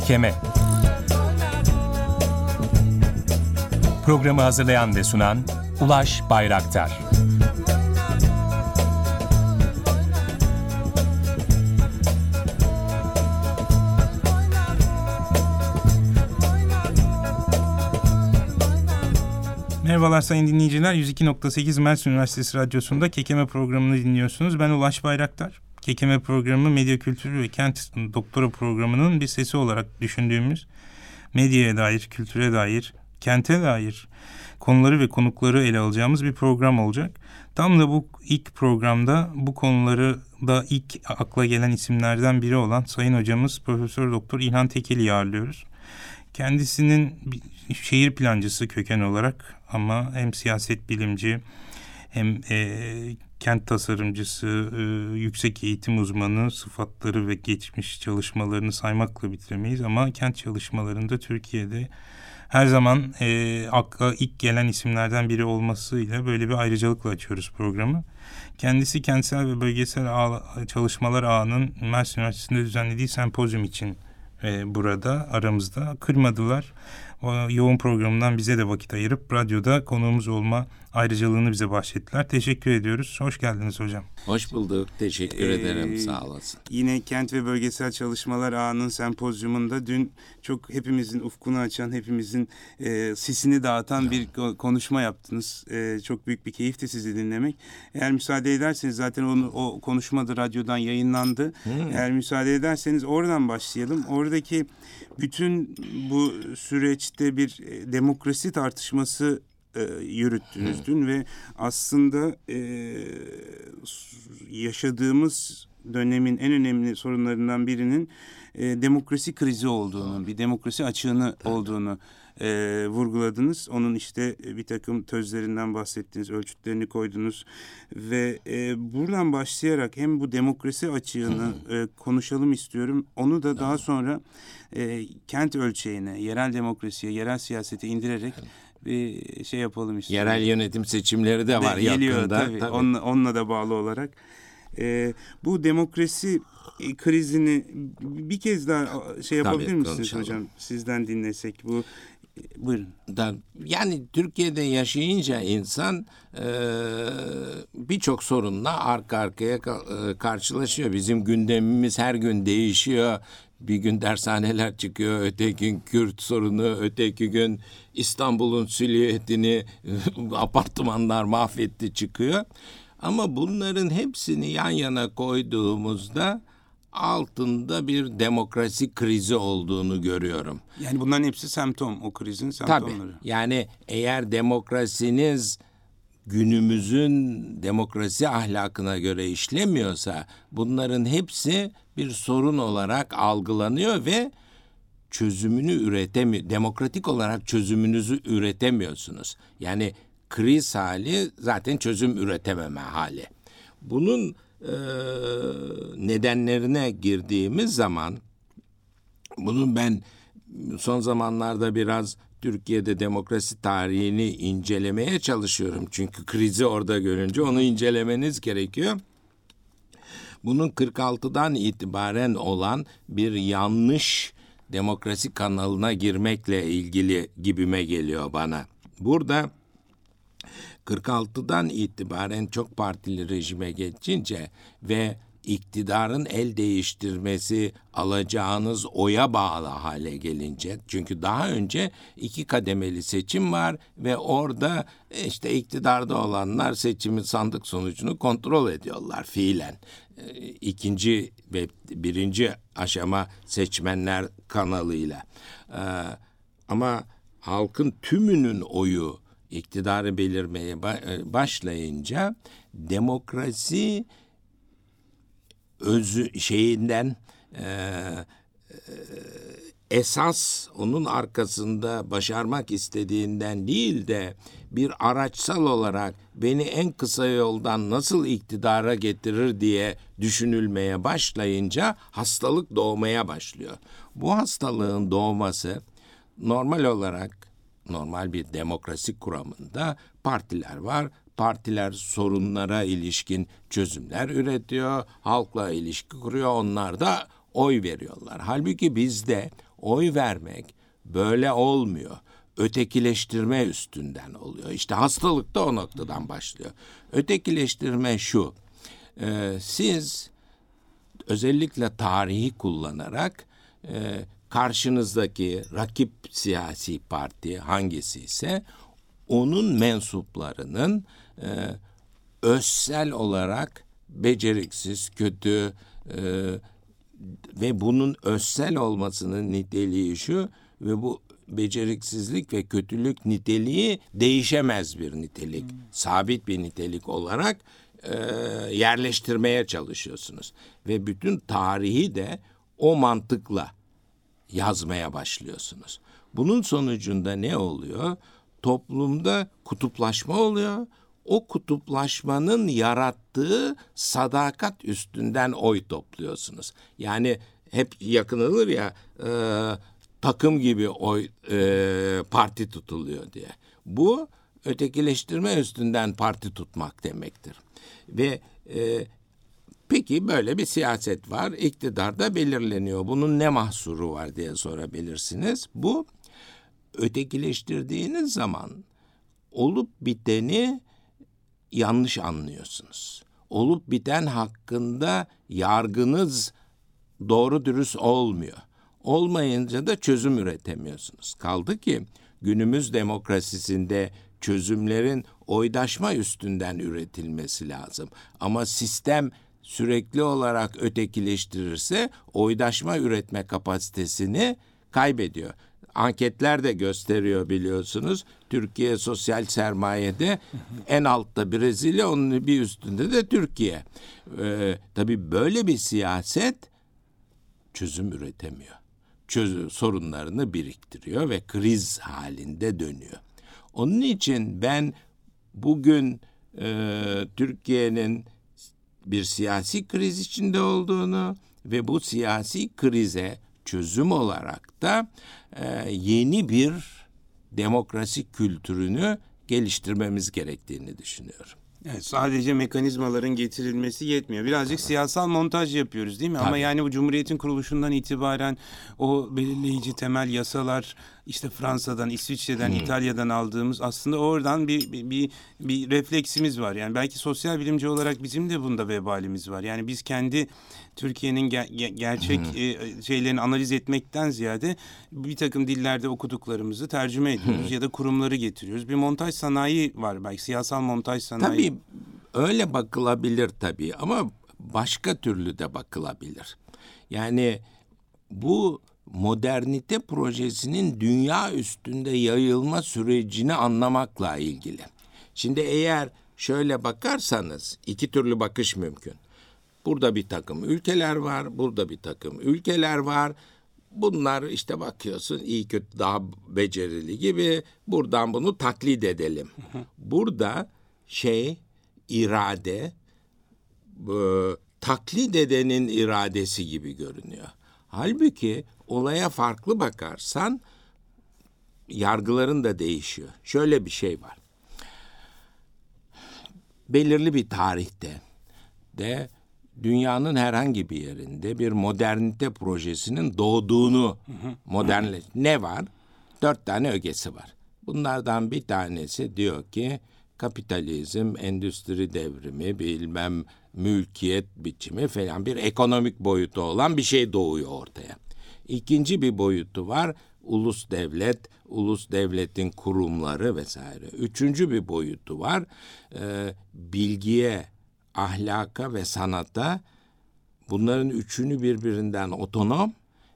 Kekeme Programı hazırlayan ve sunan Ulaş Bayraktar Merhabalar sayın dinleyiciler. 102.8 Mersin Üniversitesi Radyosu'nda Kekeme programını dinliyorsunuz. Ben Ulaş Bayraktar. Kekeme programı medya kültürü ve kent doktora programının bir sesi olarak düşündüğümüz medyaya dair, kültüre dair, kente dair konuları ve konukları ele alacağımız bir program olacak. Tam da bu ilk programda bu konuları da ilk akla gelen isimlerden biri olan Sayın Hocamız Profesör Doktor İlhan Tekeli'yi ağırlıyoruz. Kendisinin şehir plancısı köken olarak ama hem siyaset bilimci hem e, kent tasarımcısı, e, yüksek eğitim uzmanı sıfatları ve geçmiş çalışmalarını saymakla bitiremeyiz ama kent çalışmalarında Türkiye'de her zaman e, akla ilk gelen isimlerden biri olmasıyla böyle bir ayrıcalıkla açıyoruz programı. Kendisi kentsel ve bölgesel ağ, çalışmalar ağının Mersin Üniversitesi'nde düzenlediği sempozyum için e, burada aramızda kırmadılar o yoğun programından bize de vakit ayırıp radyoda konuğumuz olma ayrıcalığını bize bahşettiler. Teşekkür ediyoruz. Hoş geldiniz hocam. Hoş bulduk. Teşekkür ee, ederim. Sağ olasın. Yine Kent ve Bölgesel Çalışmalar Ağı'nın sempozyumunda dün çok hepimizin ufkunu açan, hepimizin e, sisini dağıtan ya. bir konuşma yaptınız. E, çok büyük bir keyifti sizi dinlemek. Eğer müsaade ederseniz zaten onu, o konuşma da radyodan yayınlandı. Hmm. Eğer müsaade ederseniz oradan başlayalım. Oradaki bütün bu süreçte bir e, demokrasi tartışması e, yürüttünüz dün ve aslında e, yaşadığımız dönemin en önemli sorunlarından birinin e, demokrasi krizi olduğunu, bir demokrasi açığını olduğunu e, vurguladınız. Onun işte bir takım tözlerinden bahsettiniz, ölçütlerini koydunuz ve e, buradan başlayarak hem bu demokrasi açığını e, konuşalım istiyorum. Onu da daha sonra e, kent ölçeğine, yerel demokrasiye, yerel siyasete indirerek bir şey yapalım istiyorum. Yerel yönetim seçimleri de var de, geliyor, yakında. Tabii, tabii. Onunla, onunla da bağlı olarak. E, bu demokrasi krizini bir kez daha şey yapabilir tabii, misiniz konuşalım. hocam? Sizden dinlesek bu Buyurun. Yani Türkiye'de yaşayınca insan e, birçok sorunla arka arkaya e, karşılaşıyor. Bizim gündemimiz her gün değişiyor. Bir gün dershaneler çıkıyor, öteki gün Kürt sorunu, öteki gün İstanbul'un silüetini apartmanlar mahvetti çıkıyor. Ama bunların hepsini yan yana koyduğumuzda altında bir demokrasi krizi olduğunu görüyorum. Yani bunların hepsi semptom, o krizin semptomları. Tabii. Yani eğer demokrasiniz günümüzün demokrasi ahlakına göre işlemiyorsa bunların hepsi bir sorun olarak algılanıyor ve çözümünü üretemiyor. Demokratik olarak çözümünüzü üretemiyorsunuz. Yani kriz hali zaten çözüm üretememe hali. Bunun e, nedenlerine girdiğimiz zaman bunun ben son zamanlarda biraz Türkiye'de demokrasi tarihini incelemeye çalışıyorum. Çünkü krizi orada görünce onu incelemeniz gerekiyor. Bunun 46'dan itibaren olan bir yanlış demokrasi kanalına girmekle ilgili gibime geliyor bana. Burada 46'dan itibaren çok partili rejime geçince ve iktidarın el değiştirmesi alacağınız oya bağlı hale gelince çünkü daha önce iki kademeli seçim var ve orada işte iktidarda olanlar seçimin sandık sonucunu kontrol ediyorlar fiilen. Ee, ikinci ve birinci aşama seçmenler kanalıyla. Ee, ama halkın tümünün oyu iktidarı belirmeye e, başlayınca demokrasi özü şeyinden e, e, esas onun arkasında başarmak istediğinden değil de bir araçsal olarak beni en kısa yoldan nasıl iktidara getirir diye düşünülmeye başlayınca hastalık doğmaya başlıyor. Bu hastalığın doğması normal olarak normal bir demokrasi kuramında partiler var. Partiler sorunlara ilişkin çözümler üretiyor, halkla ilişki kuruyor, onlar da oy veriyorlar. Halbuki bizde oy vermek böyle olmuyor. Ötekileştirme üstünden oluyor. İşte hastalık da o noktadan başlıyor. Ötekileştirme şu. E, siz özellikle tarihi kullanarak e, karşınızdaki rakip siyasi parti hangisi ise onun mensuplarının e, özsel olarak beceriksiz, kötü e, ve bunun özsel olmasının niteliği şu ve bu beceriksizlik ve kötülük niteliği değişemez bir nitelik, hmm. sabit bir nitelik olarak e, yerleştirmeye çalışıyorsunuz. Ve bütün tarihi de o mantıkla yazmaya başlıyorsunuz. Bunun sonucunda ne oluyor? Toplumda kutuplaşma oluyor. O kutuplaşmanın yarattığı sadakat üstünden oy topluyorsunuz. Yani hep yakınılır ya e, takım gibi oy e, parti tutuluyor diye. Bu ötekileştirme üstünden parti tutmak demektir. Ve e, peki böyle bir siyaset var, iktidarda belirleniyor. Bunun ne mahsuru var diye sorabilirsiniz. Bu ötekileştirdiğiniz zaman olup biteni yanlış anlıyorsunuz. Olup biten hakkında yargınız doğru dürüst olmuyor. Olmayınca da çözüm üretemiyorsunuz. Kaldı ki günümüz demokrasisinde çözümlerin oydaşma üstünden üretilmesi lazım. Ama sistem sürekli olarak ötekileştirirse oydaşma üretme kapasitesini kaybediyor. Anketler de gösteriyor biliyorsunuz. Türkiye sosyal sermayede en altta Brezilya, onun bir üstünde de Türkiye. Ee, tabii böyle bir siyaset çözüm üretemiyor. Çözüm sorunlarını biriktiriyor ve kriz halinde dönüyor. Onun için ben bugün e, Türkiye'nin bir siyasi kriz içinde olduğunu ve bu siyasi krize çözüm olarak da e, yeni bir demokrasi kültürünü geliştirmemiz gerektiğini düşünüyorum. Evet, sadece mekanizmaların getirilmesi yetmiyor. Birazcık siyasal montaj yapıyoruz değil mi? Tabii. Ama yani bu Cumhuriyet'in kuruluşundan itibaren o belirleyici temel yasalar işte Fransa'dan, İsviçre'den, hmm. İtalya'dan aldığımız aslında oradan bir, bir bir bir refleksimiz var. Yani belki sosyal bilimci olarak bizim de bunda vebalimiz var. Yani biz kendi Türkiye'nin ger- gerçek hmm. e, şeylerini analiz etmekten ziyade bir takım dillerde okuduklarımızı tercüme ediyoruz hmm. ya da kurumları getiriyoruz. Bir montaj sanayi var belki siyasal montaj sanayi. Tabii öyle bakılabilir tabii ama başka türlü de bakılabilir. Yani bu modernite projesinin dünya üstünde yayılma sürecini anlamakla ilgili. Şimdi eğer şöyle bakarsanız iki türlü bakış mümkün. Burada bir takım ülkeler var, burada bir takım ülkeler var. Bunlar işte bakıyorsun iyi kötü daha becerili gibi buradan bunu taklit edelim. Burada şey irade e, taklit edenin iradesi gibi görünüyor. Halbuki olaya farklı bakarsan yargıların da değişiyor. Şöyle bir şey var. Belirli bir tarihte de dünyanın herhangi bir yerinde bir modernite projesinin doğduğunu modernle ne var? Dört tane ögesi var. Bunlardan bir tanesi diyor ki kapitalizm, endüstri devrimi, bilmem mülkiyet biçimi falan bir ekonomik boyutu olan bir şey doğuyor ortaya. İkinci bir boyutu var. Ulus devlet, ulus devletin kurumları vesaire. Üçüncü bir boyutu var. E, bilgiye, ahlaka ve sanata bunların üçünü birbirinden otonom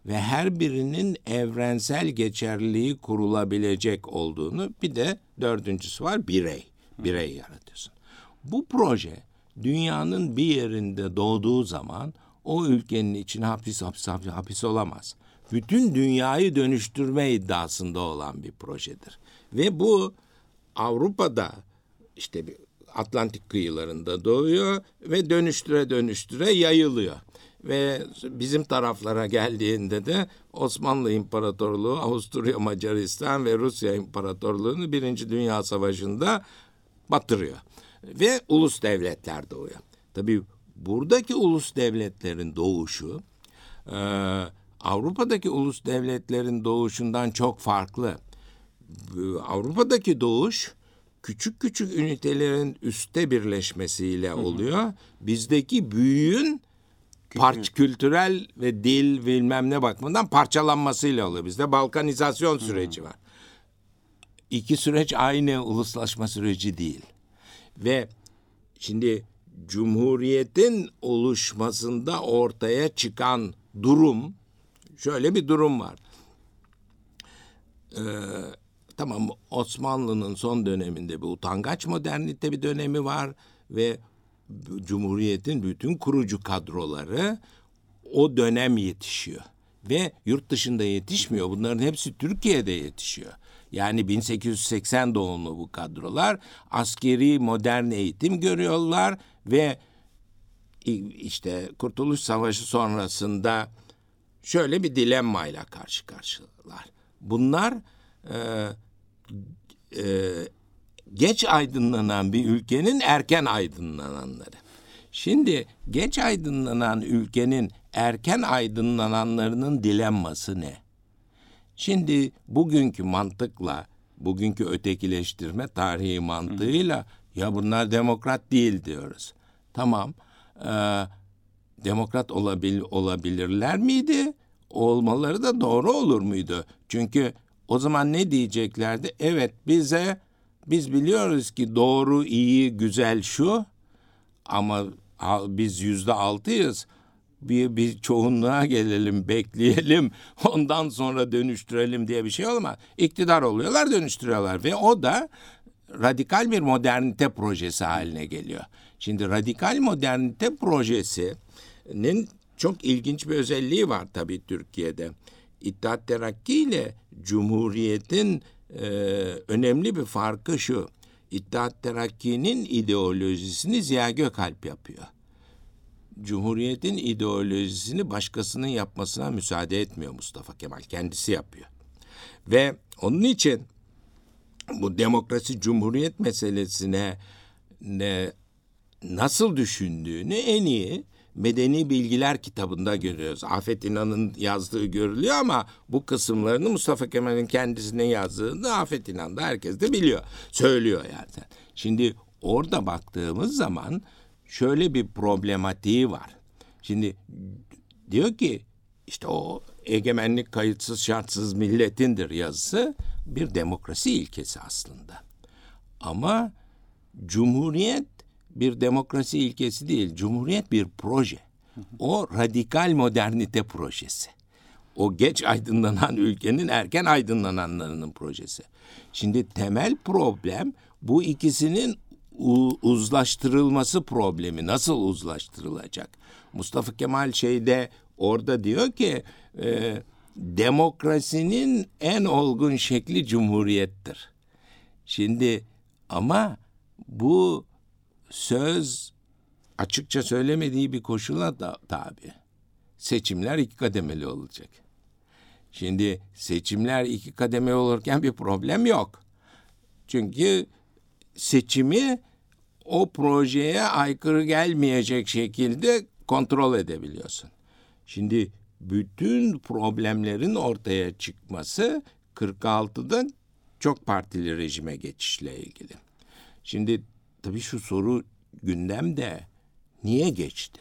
ve her birinin evrensel geçerliliği kurulabilecek olduğunu bir de dördüncüsü var birey. Birey yaratıyorsun. Bu proje dünyanın bir yerinde doğduğu zaman o ülkenin için hapis hapis hapis, hapis olamaz. Bütün dünyayı dönüştürme iddiasında olan bir projedir. Ve bu Avrupa'da işte Atlantik kıyılarında doğuyor ve dönüştüre dönüştüre yayılıyor. Ve bizim taraflara geldiğinde de Osmanlı İmparatorluğu, Avusturya Macaristan ve Rusya İmparatorluğu'nu Birinci Dünya Savaşı'nda batırıyor. Ve ulus devletler doğuyor. Tabii buradaki ulus devletlerin doğuşu e, Avrupa'daki ulus devletlerin doğuşundan çok farklı. Avrupa'daki doğuş küçük küçük ünitelerin üste birleşmesiyle oluyor. Bizdeki büyüğün parç kültürel ve dil bilmem ne bakımından parçalanmasıyla oluyor. Bizde balkanizasyon süreci var. İki süreç aynı uluslaşma süreci değil. Ve şimdi Cumhuriyetin oluşmasında ortaya çıkan durum şöyle bir durum var. Ee, tamam Osmanlı'nın son döneminde bir utangaç modernite bir dönemi var ve Cumhuriyet'in bütün kurucu kadroları o dönem yetişiyor. Ve yurt dışında yetişmiyor. Bunların hepsi Türkiye'de yetişiyor. Yani 1880 doğumlu bu kadrolar askeri modern eğitim görüyorlar ve işte Kurtuluş Savaşı sonrasında şöyle bir dilemmayla karşı karşılar. Bunlar e, e, geç aydınlanan bir ülkenin erken aydınlananları. Şimdi geç aydınlanan ülkenin erken aydınlananlarının dilemması ne? Şimdi bugünkü mantıkla, bugünkü ötekileştirme tarihi mantığıyla ya bunlar demokrat değil diyoruz. Tamam, e, demokrat olabil, olabilirler miydi? Olmaları da doğru olur muydu? Çünkü o zaman ne diyeceklerdi? Evet bize biz biliyoruz ki doğru, iyi, güzel şu ama biz yüzde altıyız. Bir, bir çoğunluğa gelelim, bekleyelim, ondan sonra dönüştürelim diye bir şey olmaz. İktidar oluyorlar, dönüştürüyorlar ve o da radikal bir modernite projesi haline geliyor. Şimdi radikal modernite projesinin çok ilginç bir özelliği var tabii Türkiye'de. İttihat Terakki ile Cumhuriyet'in e, önemli bir farkı şu. İttihat Terakki'nin ideolojisini Ziya Gökalp yapıyor. Cumhuriyet'in ideolojisini başkasının yapmasına müsaade etmiyor Mustafa Kemal. Kendisi yapıyor. Ve onun için bu demokrasi cumhuriyet meselesine ne nasıl düşündüğünü en iyi Medeni Bilgiler kitabında görüyoruz. Afet İnan'ın yazdığı görülüyor ama bu kısımlarını Mustafa Kemal'in kendisine yazdığını Afet İnan da herkes de biliyor. Söylüyor yani. Şimdi orada baktığımız zaman şöyle bir problematiği var. Şimdi diyor ki işte o egemenlik kayıtsız şartsız milletindir yazısı bir demokrasi ilkesi aslında. Ama cumhuriyet bir demokrasi ilkesi değil. Cumhuriyet bir proje. O radikal modernite projesi. O geç aydınlanan ülkenin erken aydınlananlarının projesi. Şimdi temel problem bu ikisinin uzlaştırılması problemi. Nasıl uzlaştırılacak? Mustafa Kemal şeyde orada diyor ki e, demokrasinin en olgun şekli cumhuriyettir. Şimdi ama bu söz açıkça söylemediği bir koşula da tabi. Seçimler iki kademeli olacak. Şimdi seçimler iki kademeli olurken bir problem yok. Çünkü seçimi o projeye aykırı gelmeyecek şekilde kontrol edebiliyorsun. Şimdi bütün problemlerin ortaya çıkması 46'da çok partili rejime geçişle ilgili. Şimdi tabii şu soru gündemde niye geçti?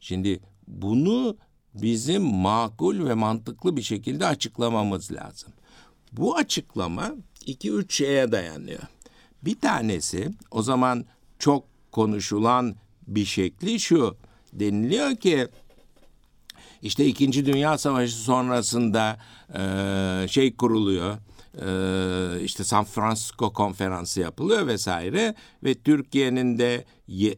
Şimdi bunu bizim makul ve mantıklı bir şekilde açıklamamız lazım. Bu açıklama iki üç şeye dayanıyor. Bir tanesi o zaman çok konuşulan bir şekli şu. Deniliyor ki işte İkinci Dünya Savaşı sonrasında e, şey kuruluyor işte San Francisco konferansı yapılıyor vesaire ve Türkiye'nin de ye,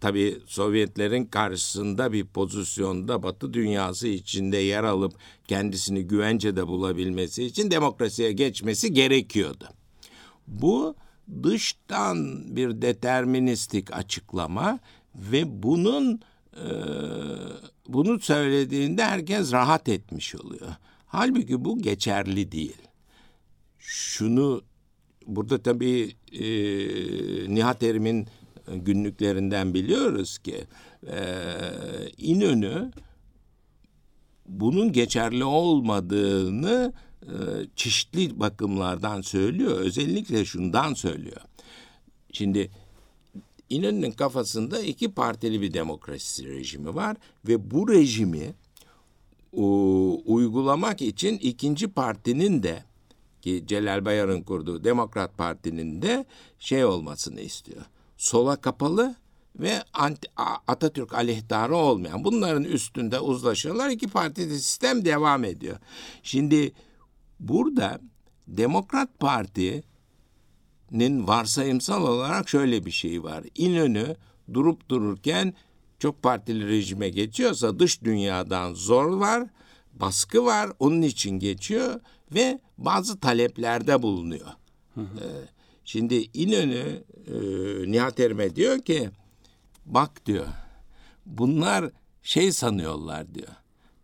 tabii Sovyetlerin karşısında bir pozisyonda Batı dünyası içinde yer alıp kendisini güvencede bulabilmesi için demokrasiye geçmesi gerekiyordu. Bu dıştan bir deterministik açıklama ve bunun e, bunu söylediğinde herkes rahat etmiş oluyor. Halbuki bu geçerli değil şunu burada tabii e, Nihat Erim'in günlüklerinden biliyoruz ki e, İnönü bunun geçerli olmadığını e, çeşitli bakımlardan söylüyor. Özellikle şundan söylüyor. Şimdi İnönü'nün kafasında iki partili bir demokrasi rejimi var ve bu rejimi uygulamak için ikinci partinin de ki Celal Bayar'ın kurduğu Demokrat Parti'nin de şey olmasını istiyor. Sola kapalı ve anti, Atatürk aleyhtarı olmayan bunların üstünde uzlaşıyorlar. İki partili sistem devam ediyor. Şimdi burada Demokrat Parti'nin varsayımsal olarak şöyle bir şey var. İnönü durup dururken çok partili rejime geçiyorsa dış dünyadan zor var, baskı var, onun için geçiyor ve bazı taleplerde bulunuyor. Hı hı. Ee, şimdi İnönü e, Nihat Erme diyor ki bak diyor bunlar şey sanıyorlar diyor.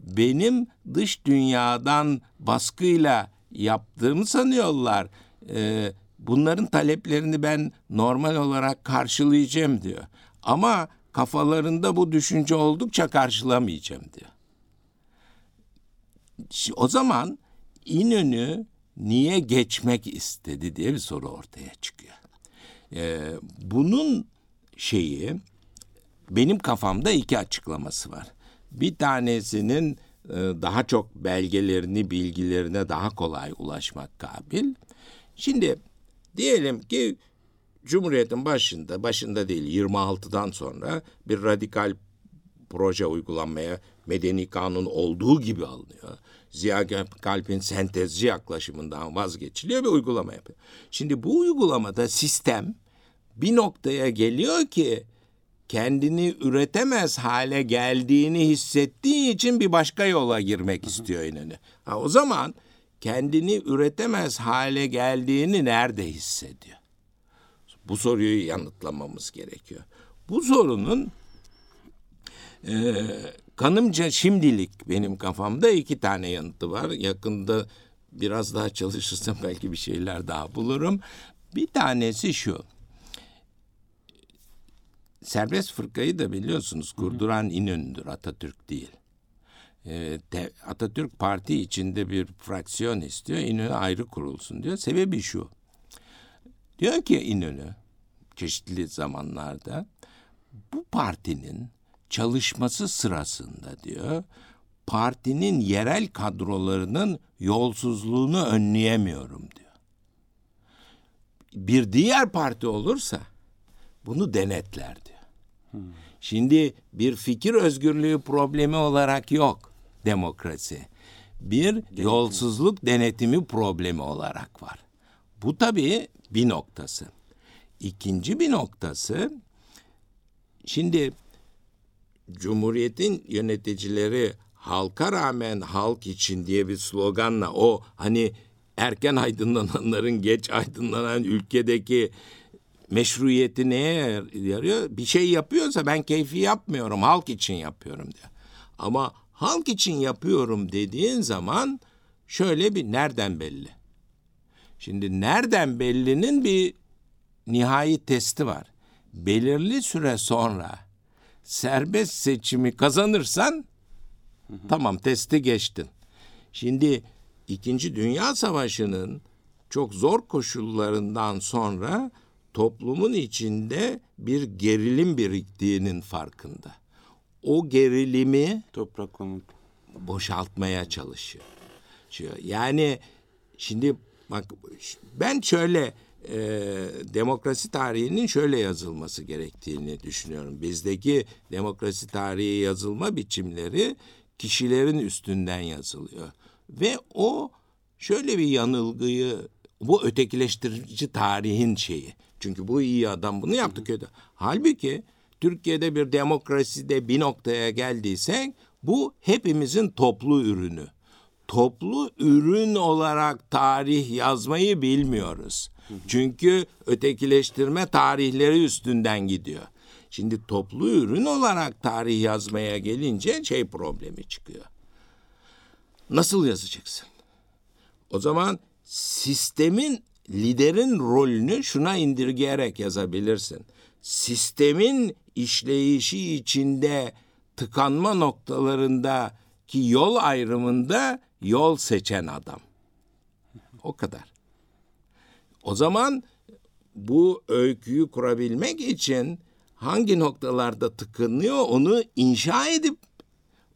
Benim dış dünyadan baskıyla yaptığımı sanıyorlar. Ee, bunların taleplerini ben normal olarak karşılayacağım diyor. Ama kafalarında bu düşünce oldukça karşılamayacağım diyor. O zaman İnönü niye geçmek istedi diye bir soru ortaya çıkıyor. Ee, bunun şeyi benim kafamda iki açıklaması var. Bir tanesinin e, daha çok belgelerini, bilgilerine daha kolay ulaşmak kabil. Şimdi diyelim ki Cumhuriyet'in başında, başında değil 26'dan sonra bir radikal proje uygulanmaya medeni kanun olduğu gibi alınıyor. Ziya Kalp'in sentezci yaklaşımından vazgeçiliyor ve uygulama yapıyor. Şimdi bu uygulamada sistem bir noktaya geliyor ki kendini üretemez hale geldiğini hissettiği için bir başka yola girmek istiyor İnönü. Ha, o zaman kendini üretemez hale geldiğini nerede hissediyor? Bu soruyu yanıtlamamız gerekiyor. Bu sorunun e, kanımca şimdilik benim kafamda iki tane yanıtı var. Yakında biraz daha çalışırsam belki bir şeyler daha bulurum. Bir tanesi şu. Serbest fırkayı da biliyorsunuz kurduran İnönü'dür Atatürk değil. E, Atatürk parti içinde bir fraksiyon istiyor. İnönü ayrı kurulsun diyor. Sebebi şu. Diyor ki İnönü çeşitli zamanlarda bu partinin çalışması sırasında diyor partinin yerel kadrolarının yolsuzluğunu önleyemiyorum diyor. Bir diğer parti olursa bunu denetler diyor. Hmm. Şimdi bir fikir özgürlüğü problemi olarak yok demokrasi. Bir Denetim. yolsuzluk denetimi problemi olarak var. Bu tabii bir noktası. İkinci bir noktası şimdi Cumhuriyet'in yöneticileri halka rağmen halk için diye bir sloganla o hani erken aydınlananların geç aydınlanan ülkedeki meşruiyeti neye yarıyor? Bir şey yapıyorsa ben keyfi yapmıyorum, halk için yapıyorum diyor. Ama halk için yapıyorum dediğin zaman şöyle bir nereden belli? Şimdi nereden bellinin bir nihai testi var. Belirli süre sonra serbest seçimi kazanırsan hı hı. tamam testi geçtin. Şimdi İkinci Dünya Savaşı'nın çok zor koşullarından sonra toplumun içinde bir gerilim biriktiğinin farkında. O gerilimi topraklamak boşaltmaya çalışıyor. Yani şimdi bak ben şöyle e, demokrasi tarihinin şöyle yazılması gerektiğini düşünüyorum. Bizdeki demokrasi tarihi yazılma biçimleri kişilerin üstünden yazılıyor. Ve o şöyle bir yanılgıyı bu ötekileştirici tarihin şeyi. Çünkü bu iyi adam bunu yaptı kötü. Halbuki Türkiye'de bir demokraside bir noktaya geldiysek bu hepimizin toplu ürünü. Toplu ürün olarak tarih yazmayı bilmiyoruz. Çünkü ötekileştirme tarihleri üstünden gidiyor. Şimdi toplu ürün olarak tarih yazmaya gelince şey problemi çıkıyor. Nasıl yazacaksın? O zaman sistemin liderin rolünü şuna indirgeyerek yazabilirsin. Sistemin işleyişi içinde tıkanma noktalarında ki yol ayrımında yol seçen adam. O kadar. O zaman bu öyküyü kurabilmek için hangi noktalarda tıkanıyor onu inşa edip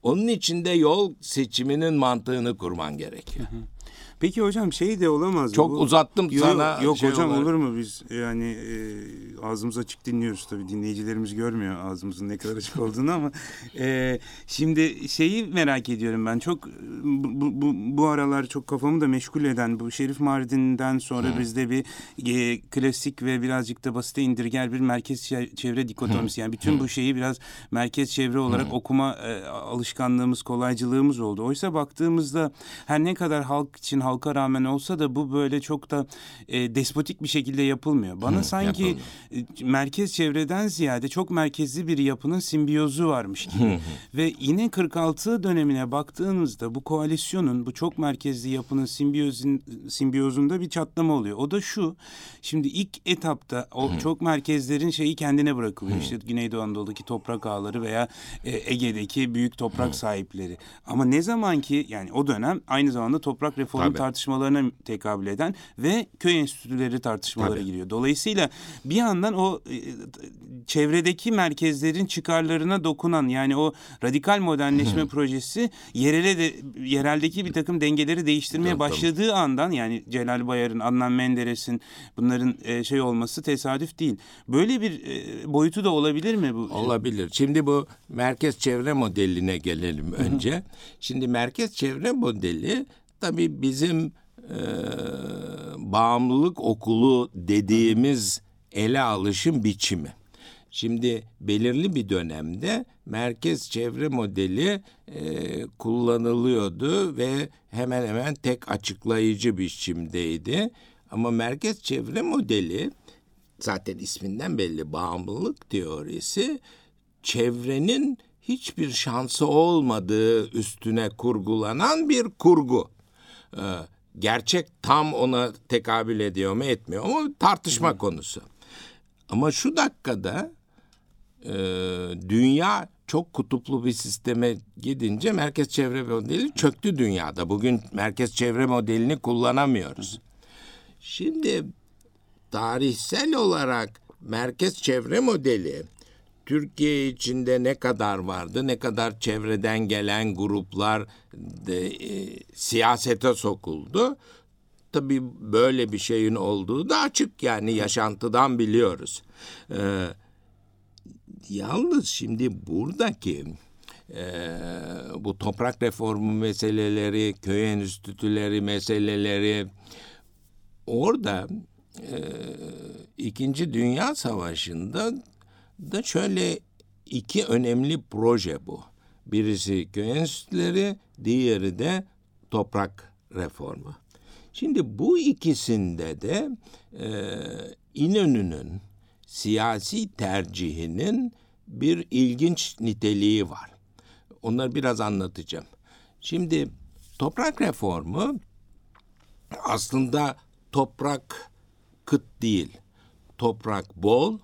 onun içinde yol seçiminin mantığını kurman gerekiyor. Peki hocam şey de olamaz mı? Çok Bu- uzattım Yok, sana. Yok şey hocam olarak. olur mu biz yani e, ağzımız açık dinliyoruz tabii dinleyicilerimiz görmüyor ağzımızın ne kadar açık olduğunu ama e, şimdi şeyi merak ediyorum ben çok bu, bu, bu, aralar çok kafamı da meşgul eden bu Şerif Mardin'den sonra bizde bir e, klasik ve birazcık da basite indirger bir merkez çe- çevre dikotomisi yani bütün bu şeyi biraz merkez çevre olarak okuma e, alışkanlığımız kolaycılığımız oldu. Oysa baktığımızda her ne kadar halk için halka rağmen olsa da bu böyle çok da e, despotik bir şekilde yapılmıyor. Bana sanki e, merkez çevreden ziyade çok merkezli bir yapının simbiyozu varmış gibi. Ve yine 46 dönemine baktığınızda bu koalisyonun bu çok merkezli yapının simbiyozun, simbiyozunda bir çatlama oluyor. O da şu. Şimdi ilk etapta o çok merkezlerin şeyi kendine bırakılıyor. İşte Güneydoğu Anadolu'daki toprak ağları veya e, Ege'deki büyük toprak sahipleri. Ama ne zaman ki yani o dönem aynı zamanda toprak reformu Tabii. Tartışmalarına tekabül eden ve köy enstitüleri tartışmalara Tabii. giriyor. Dolayısıyla bir yandan o e, çevredeki merkezlerin çıkarlarına dokunan yani o radikal modernleşme projesi yerele de yereldeki bir takım dengeleri değiştirmeye tabii. başladığı andan yani Celal Bayar'ın, Adnan Menderes'in bunların e, şey olması tesadüf değil. Böyle bir e, boyutu da olabilir mi bu? Olabilir. Şimdi bu merkez çevre modeline gelelim önce. Şimdi merkez çevre modeli tabii bizim e, bağımlılık okulu dediğimiz ele alışım biçimi. Şimdi belirli bir dönemde merkez çevre modeli e, kullanılıyordu ve hemen hemen tek açıklayıcı biçimdeydi. Ama merkez çevre modeli zaten isminden belli bağımlılık teorisi çevrenin hiçbir şansı olmadığı üstüne kurgulanan bir kurgu. Ee, gerçek tam ona tekabül ediyor mu etmiyor mu tartışma konusu. Ama şu dakikada e, dünya çok kutuplu bir sisteme gidince merkez çevre modeli çöktü dünyada. Bugün merkez çevre modelini kullanamıyoruz. Şimdi tarihsel olarak merkez çevre modeli Türkiye içinde ne kadar vardı, ne kadar çevreden gelen gruplar de, e, siyasete sokuldu. Tabii böyle bir şeyin olduğu da açık yani yaşantıdan biliyoruz. Ee, yalnız şimdi buradaki e, bu toprak reformu meseleleri, köy enstitüleri meseleleri orada e, İkinci Dünya Savaşı'nda da şöyle iki önemli proje bu. Birisi köy enstitüleri, diğeri de toprak reformu. Şimdi bu ikisinde de e, İnönü'nün siyasi tercihinin bir ilginç niteliği var. Onları biraz anlatacağım. Şimdi toprak reformu aslında toprak kıt değil. Toprak bol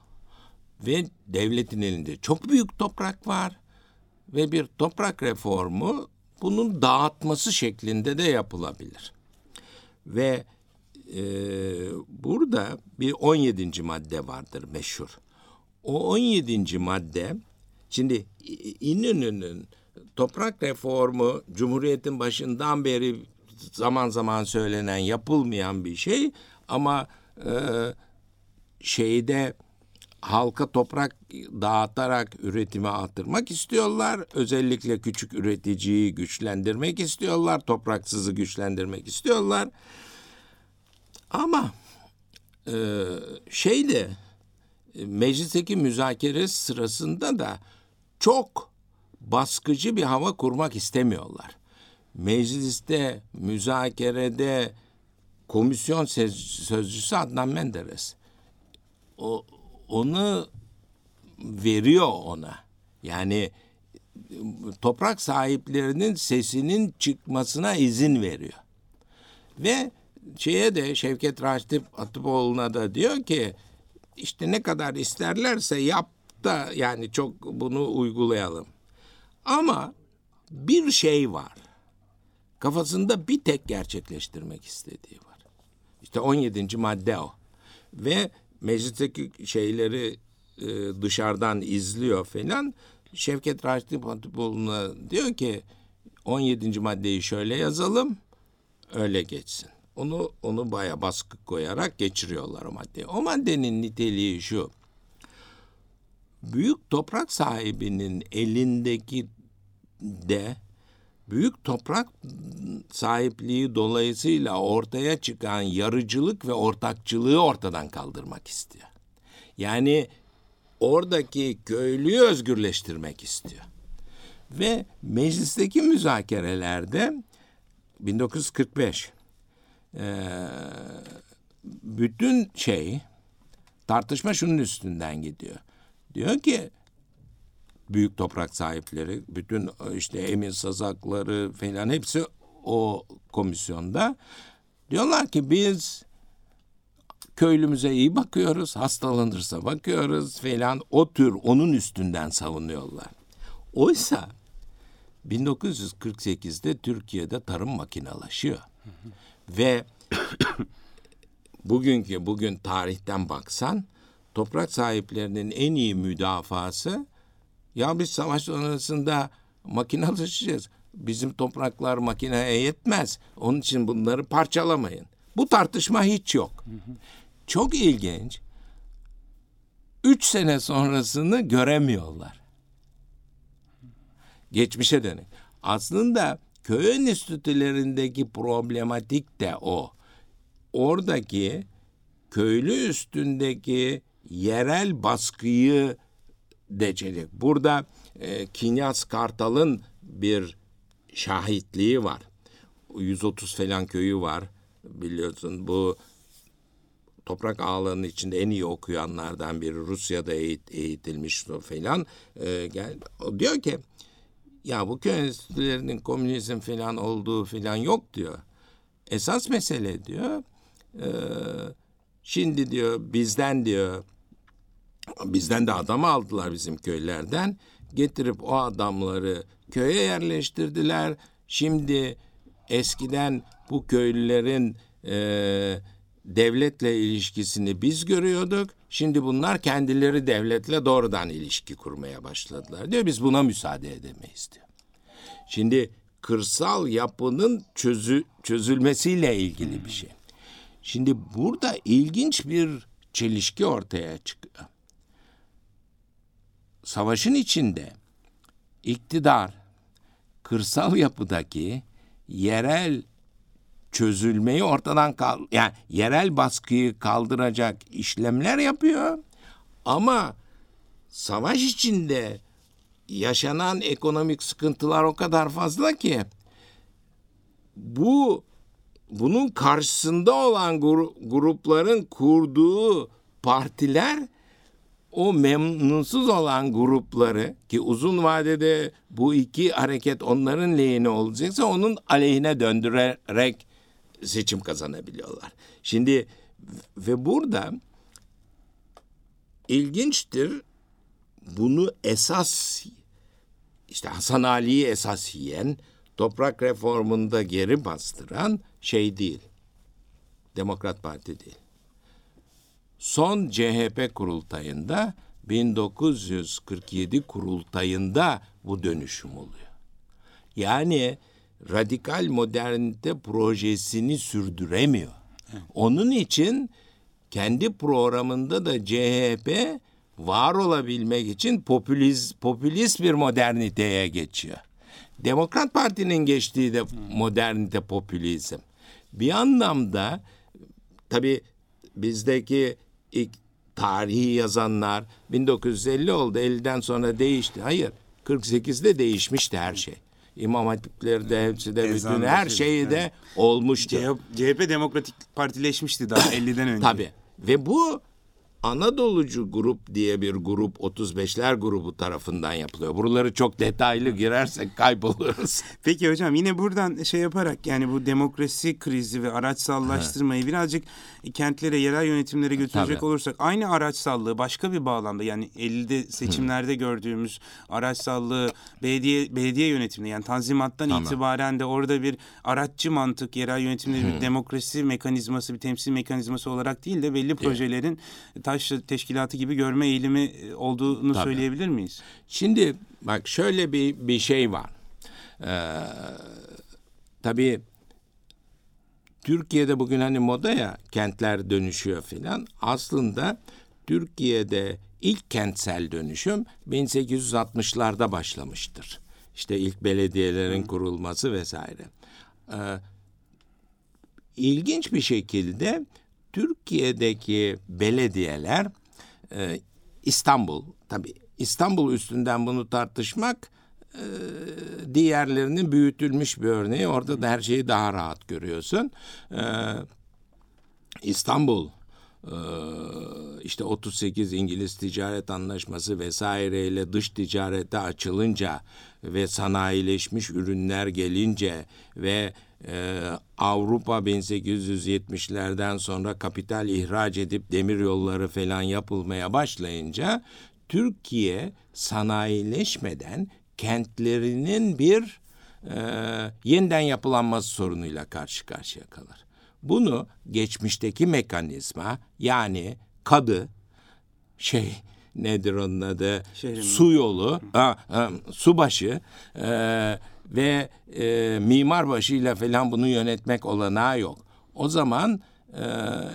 ve devletin elinde çok büyük toprak var ve bir toprak reformu bunun dağıtması şeklinde de yapılabilir. Ve e, burada bir 17. madde vardır meşhur. O 17. madde şimdi İnönü'nün toprak reformu Cumhuriyet'in başından beri zaman zaman söylenen yapılmayan bir şey ama e, şeyde halka toprak dağıtarak üretimi artırmak istiyorlar. Özellikle küçük üreticiyi güçlendirmek istiyorlar. Topraksızı güçlendirmek istiyorlar. Ama e, şeyde e, meclisteki müzakere sırasında da çok baskıcı bir hava kurmak istemiyorlar. Mecliste, müzakerede komisyon söz- sözcüsü Adnan Menderes. O, onu veriyor ona. Yani toprak sahiplerinin sesinin çıkmasına izin veriyor. Ve şeye de Şevket Raşit Atıpoğlu'na da diyor ki işte ne kadar isterlerse yap da yani çok bunu uygulayalım. Ama bir şey var. Kafasında bir tek gerçekleştirmek istediği var. İşte 17. madde o. Ve meclisteki şeyleri e, dışarıdan izliyor falan. Şevket Raşit Hatipoğlu'na diyor ki 17. maddeyi şöyle yazalım öyle geçsin. Onu onu baya baskı koyarak geçiriyorlar o maddeyi. O maddenin niteliği şu. Büyük toprak sahibinin elindeki de büyük toprak sahipliği dolayısıyla ortaya çıkan yarıcılık ve ortakçılığı ortadan kaldırmak istiyor. Yani oradaki köylüyü özgürleştirmek istiyor. Ve meclisteki müzakerelerde 1945 bütün şey tartışma şunun üstünden gidiyor. Diyor ki büyük toprak sahipleri, bütün işte emin sazakları falan hepsi o komisyonda. Diyorlar ki biz köylümüze iyi bakıyoruz, hastalanırsa bakıyoruz falan o tür onun üstünden savunuyorlar. Oysa 1948'de Türkiye'de tarım makinalaşıyor. Ve bugünkü bugün tarihten baksan toprak sahiplerinin en iyi müdafası ya biz savaş sonrasında makinalaşacağız. Bizim topraklar makineye yetmez. Onun için bunları parçalamayın. Bu tartışma hiç yok. Çok ilginç. Üç sene sonrasını göremiyorlar. Geçmişe dönük. Aslında köy enstitülerindeki problematik de o. Oradaki köylü üstündeki yerel baskıyı dececek. Burada e, Kinyas Kartal'ın bir şahitliği var. 130 falan köyü var biliyorsun. Bu toprak ağlarının içinde en iyi okuyanlardan biri Rusya'da eğit, eğitilmiş falan. E, gel, o diyor ki ya bu köy enstitülerinin komünizm falan olduğu falan yok diyor. Esas mesele diyor e, şimdi diyor bizden diyor bizden de adam aldılar bizim köylerden getirip o adamları köye yerleştirdiler. Şimdi eskiden bu köylülerin e, devletle ilişkisini biz görüyorduk. Şimdi bunlar kendileri devletle doğrudan ilişki kurmaya başladılar diyor. Biz buna müsaade edemeyiz diyor. Şimdi kırsal yapının çözü, çözülmesiyle ilgili bir şey. Şimdi burada ilginç bir çelişki ortaya çıkıyor. Savaşın içinde iktidar kırsal yapıdaki yerel çözülmeyi ortadan kal yani yerel baskıyı kaldıracak işlemler yapıyor. Ama savaş içinde yaşanan ekonomik sıkıntılar o kadar fazla ki bu bunun karşısında olan grupların kurduğu partiler o memnunsuz olan grupları ki uzun vadede bu iki hareket onların lehine olacaksa onun aleyhine döndürerek seçim kazanabiliyorlar. Şimdi ve burada ilginçtir bunu esas işte Hasan Ali'yi esas yiyen toprak reformunda geri bastıran şey değil. Demokrat Parti değil. Son CHP kurultayında 1947 kurultayında bu dönüşüm oluyor. Yani radikal modernite projesini sürdüremiyor. Onun için kendi programında da CHP var olabilmek için popülist, popülist bir moderniteye geçiyor. Demokrat Parti'nin geçtiği de modernite popülizm. Bir anlamda tabii bizdeki ilk tarihi yazanlar 1950 oldu 50'den sonra değişti. Hayır 48'de değişmişti her şey. İmam hatipleri de hepsi de bütün her şeyi de olmuştu. CHP, CHP demokratik partileşmişti daha 50'den önce. Tabii. Ve bu Anadolucu grup diye bir grup 35'ler grubu tarafından yapılıyor. Buraları çok detaylı girersek kayboluruz. Peki hocam yine buradan şey yaparak yani bu demokrasi krizi ve araçsallaştırmayı birazcık kentlere, yerel yönetimlere götürecek Tabii. olursak aynı araçsallığı başka bir bağlamda yani elde seçimlerde gördüğümüz araçsallığı belediye belediye yönetiminde yani tanzimattan Tamam. itibaren de orada bir araççı mantık yerel yönetimleri bir demokrasi mekanizması bir temsil mekanizması olarak değil de belli projelerin taş teşkilatı gibi görme eğilimi e, olduğunu Tabii. söyleyebilir miyiz? Şimdi bak şöyle bir bir şey var. Ee, tabii Türkiye'de bugün hani moda ya kentler dönüşüyor filan. Aslında Türkiye'de ilk kentsel dönüşüm 1860'larda başlamıştır. İşte ilk belediyelerin kurulması vesaire. Ee, ilginç bir şekilde Türkiye'deki belediyeler e, İstanbul tabii İstanbul üstünden bunu tartışmak e, diğerlerinin büyütülmüş bir örneği. Orada da her şeyi daha rahat görüyorsun. E, İstanbul e, işte 38 İngiliz ticaret anlaşması vesaireyle dış ticarete açılınca ve sanayileşmiş ürünler gelince ve e, Avrupa 1870'lerden sonra kapital ihraç edip demir yolları falan yapılmaya başlayınca Türkiye sanayileşmeden kentlerinin bir e, yeniden yapılanması sorunuyla karşı karşıya kalır. Bunu geçmişteki mekanizma yani kadı şey nedir onun adı Şehrin- su yolu ha, ha, subaşı e, ve e, mimarbaşı ile falan bunu yönetmek olanağı yok. O zaman e,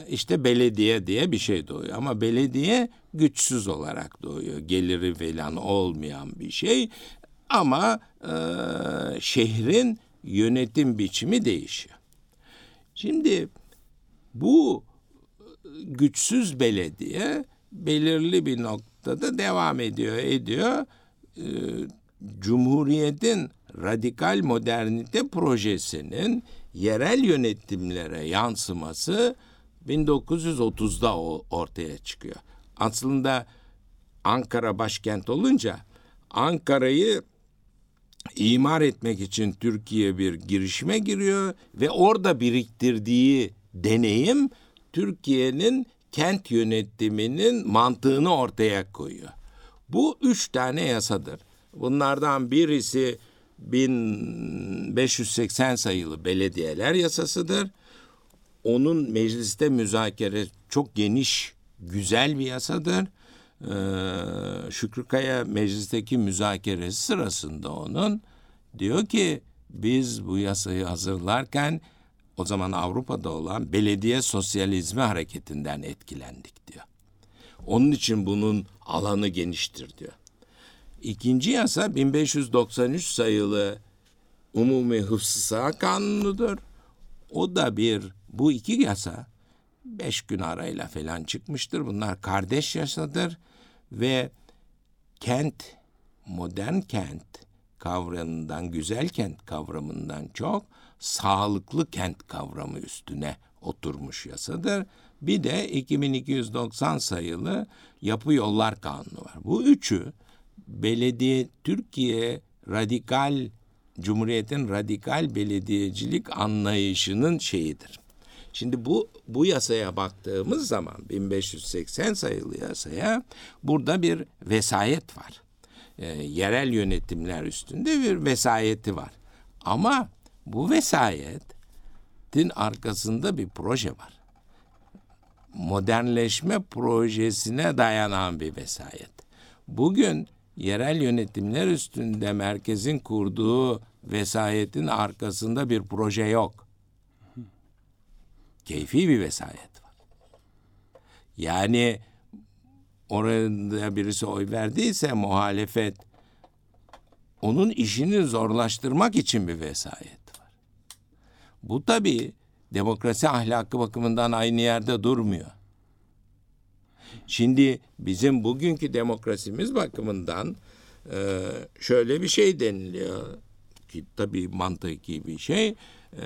işte belediye diye bir şey doğuyor ama belediye güçsüz olarak doğuyor geliri falan olmayan bir şey ama e, şehrin yönetim biçimi değişiyor. Şimdi bu güçsüz belediye belirli bir noktada devam ediyor, ediyor. Ee, Cumhuriyetin radikal modernite projesinin yerel yönetimlere yansıması 1930'da o- ortaya çıkıyor. Aslında Ankara başkent olunca Ankara'yı imar etmek için Türkiye bir girişime giriyor ve orada biriktirdiği deneyim Türkiye'nin kent yönetiminin mantığını ortaya koyuyor. Bu üç tane yasadır. Bunlardan birisi 1580 sayılı belediyeler yasasıdır. Onun mecliste müzakere çok geniş, güzel bir yasadır. Ee, Şükrü Kaya meclisteki müzakeresi sırasında onun diyor ki biz bu yasayı hazırlarken o zaman Avrupa'da olan belediye sosyalizmi hareketinden etkilendik diyor. Onun için bunun alanı geniştir diyor. İkinci yasa 1593 sayılı Umumi Hıfzı Kanunu'dur. O da bir, bu iki yasa beş gün arayla falan çıkmıştır. Bunlar kardeş yasadır ve kent, modern kent kavramından, güzel kent kavramından çok sağlıklı kent kavramı üstüne oturmuş yasadır. Bir de 2290 sayılı Yapı Yollar Kanunu var. Bu üçü belediye Türkiye radikal Cumhuriyet'in radikal belediyecilik anlayışının şeyidir. Şimdi bu bu yasaya baktığımız zaman 1580 sayılı yasaya burada bir vesayet var. Ee, yerel yönetimler üstünde bir vesayeti var. Ama bu vesayetin arkasında bir proje var. Modernleşme projesine dayanan bir vesayet. Bugün yerel yönetimler üstünde merkezin kurduğu vesayetin arkasında bir proje yok. Keyfi bir vesayet var. Yani orada birisi oy verdiyse muhalefet onun işini zorlaştırmak için bir vesayet var. Bu tabii demokrasi ahlakı bakımından aynı yerde durmuyor. Şimdi bizim bugünkü demokrasimiz bakımından e, şöyle bir şey deniliyor ki tabii mantıki bir şey. E,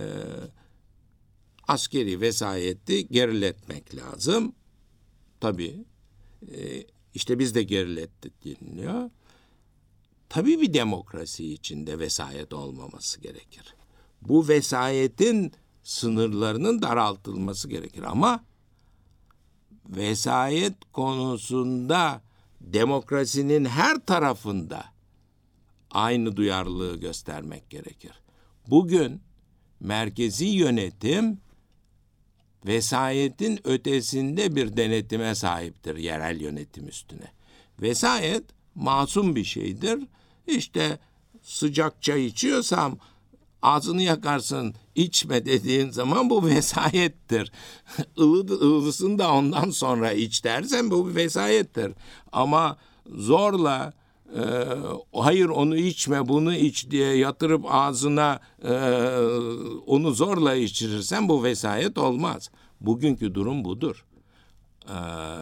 askeri vesayeti geriletmek lazım. Tabii e, işte biz de gerilettik deniliyor. Tabii bir demokrasi içinde vesayet olmaması gerekir. Bu vesayetin sınırlarının daraltılması gerekir ama vesayet konusunda demokrasinin her tarafında aynı duyarlılığı göstermek gerekir. Bugün merkezi yönetim vesayetin ötesinde bir denetime sahiptir yerel yönetim üstüne. Vesayet masum bir şeydir. İşte sıcak çay içiyorsam ağzını yakarsın içme dediğin zaman bu vesayettir. Ilı, ılısını da ondan sonra iç dersen bu bir vesayettir. Ama zorla e, hayır onu içme bunu iç diye yatırıp ağzına e, onu zorla içirirsen bu vesayet olmaz. Bugünkü durum budur. E,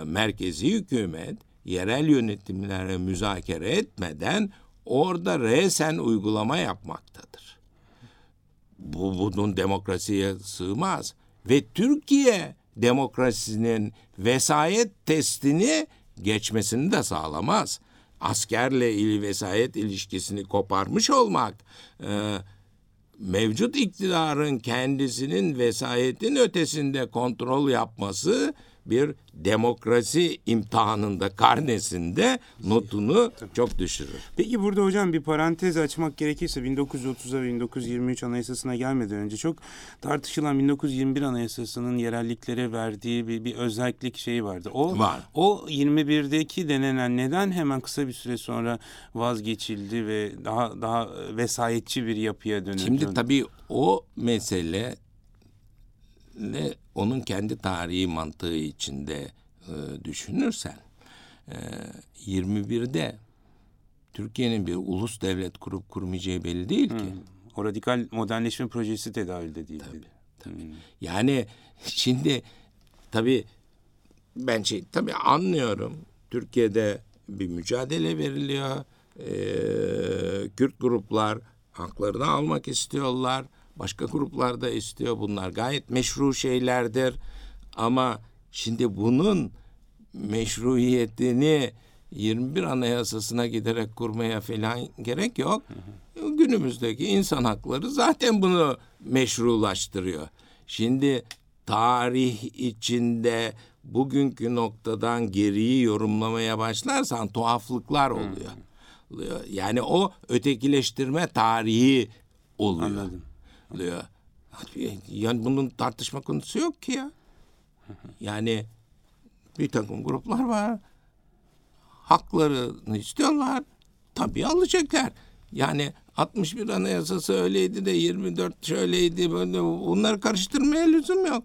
merkezi hükümet yerel yönetimlere müzakere etmeden orada resen uygulama yapmaktadır. Bu bunun demokrasiye sığmaz ve Türkiye demokrasinin vesayet testini geçmesini de sağlamaz. Askerle ili vesayet ilişkisini koparmış olmak e, mevcut iktidarın kendisinin vesayetin ötesinde kontrol yapması bir demokrasi imtihanında karnesinde notunu çok düşürür. Peki burada hocam bir parantez açmak gerekirse 1930'a 1923 Anayasası'na gelmeden önce çok tartışılan 1921 Anayasası'nın yerelliklere verdiği bir, bir özellik şeyi vardı. O Var. o 21'deki denenen neden hemen kısa bir süre sonra vazgeçildi ve daha daha vesayetçi bir yapıya dönüldü? Şimdi tabii o mesele ne onun kendi tarihi mantığı içinde e, düşünürsen e, 21'de Türkiye'nin bir ulus devlet kurup kurmayacağı belli değil ki. o radikal modernleşme projesi tedavülde değildi. Tabii. Yani şimdi tabii ben şey tabii anlıyorum. Türkiye'de bir mücadele veriliyor. Ee, Kürt gruplar haklarını almak istiyorlar. Başka gruplar da istiyor. Bunlar gayet meşru şeylerdir. Ama şimdi bunun meşruiyetini 21 Anayasası'na giderek kurmaya falan gerek yok. Günümüzdeki insan hakları zaten bunu meşrulaştırıyor. Şimdi tarih içinde bugünkü noktadan geriyi yorumlamaya başlarsan tuhaflıklar oluyor. Yani o ötekileştirme tarihi oluyor. Anladım. Oluyor. Yani bunun tartışma konusu yok ki ya. Yani bir takım gruplar var. Haklarını istiyorlar. Tabii alacaklar. Yani 61 Anayasası öyleydi de 24 şöyleydi böyle bunları karıştırmaya lüzum yok.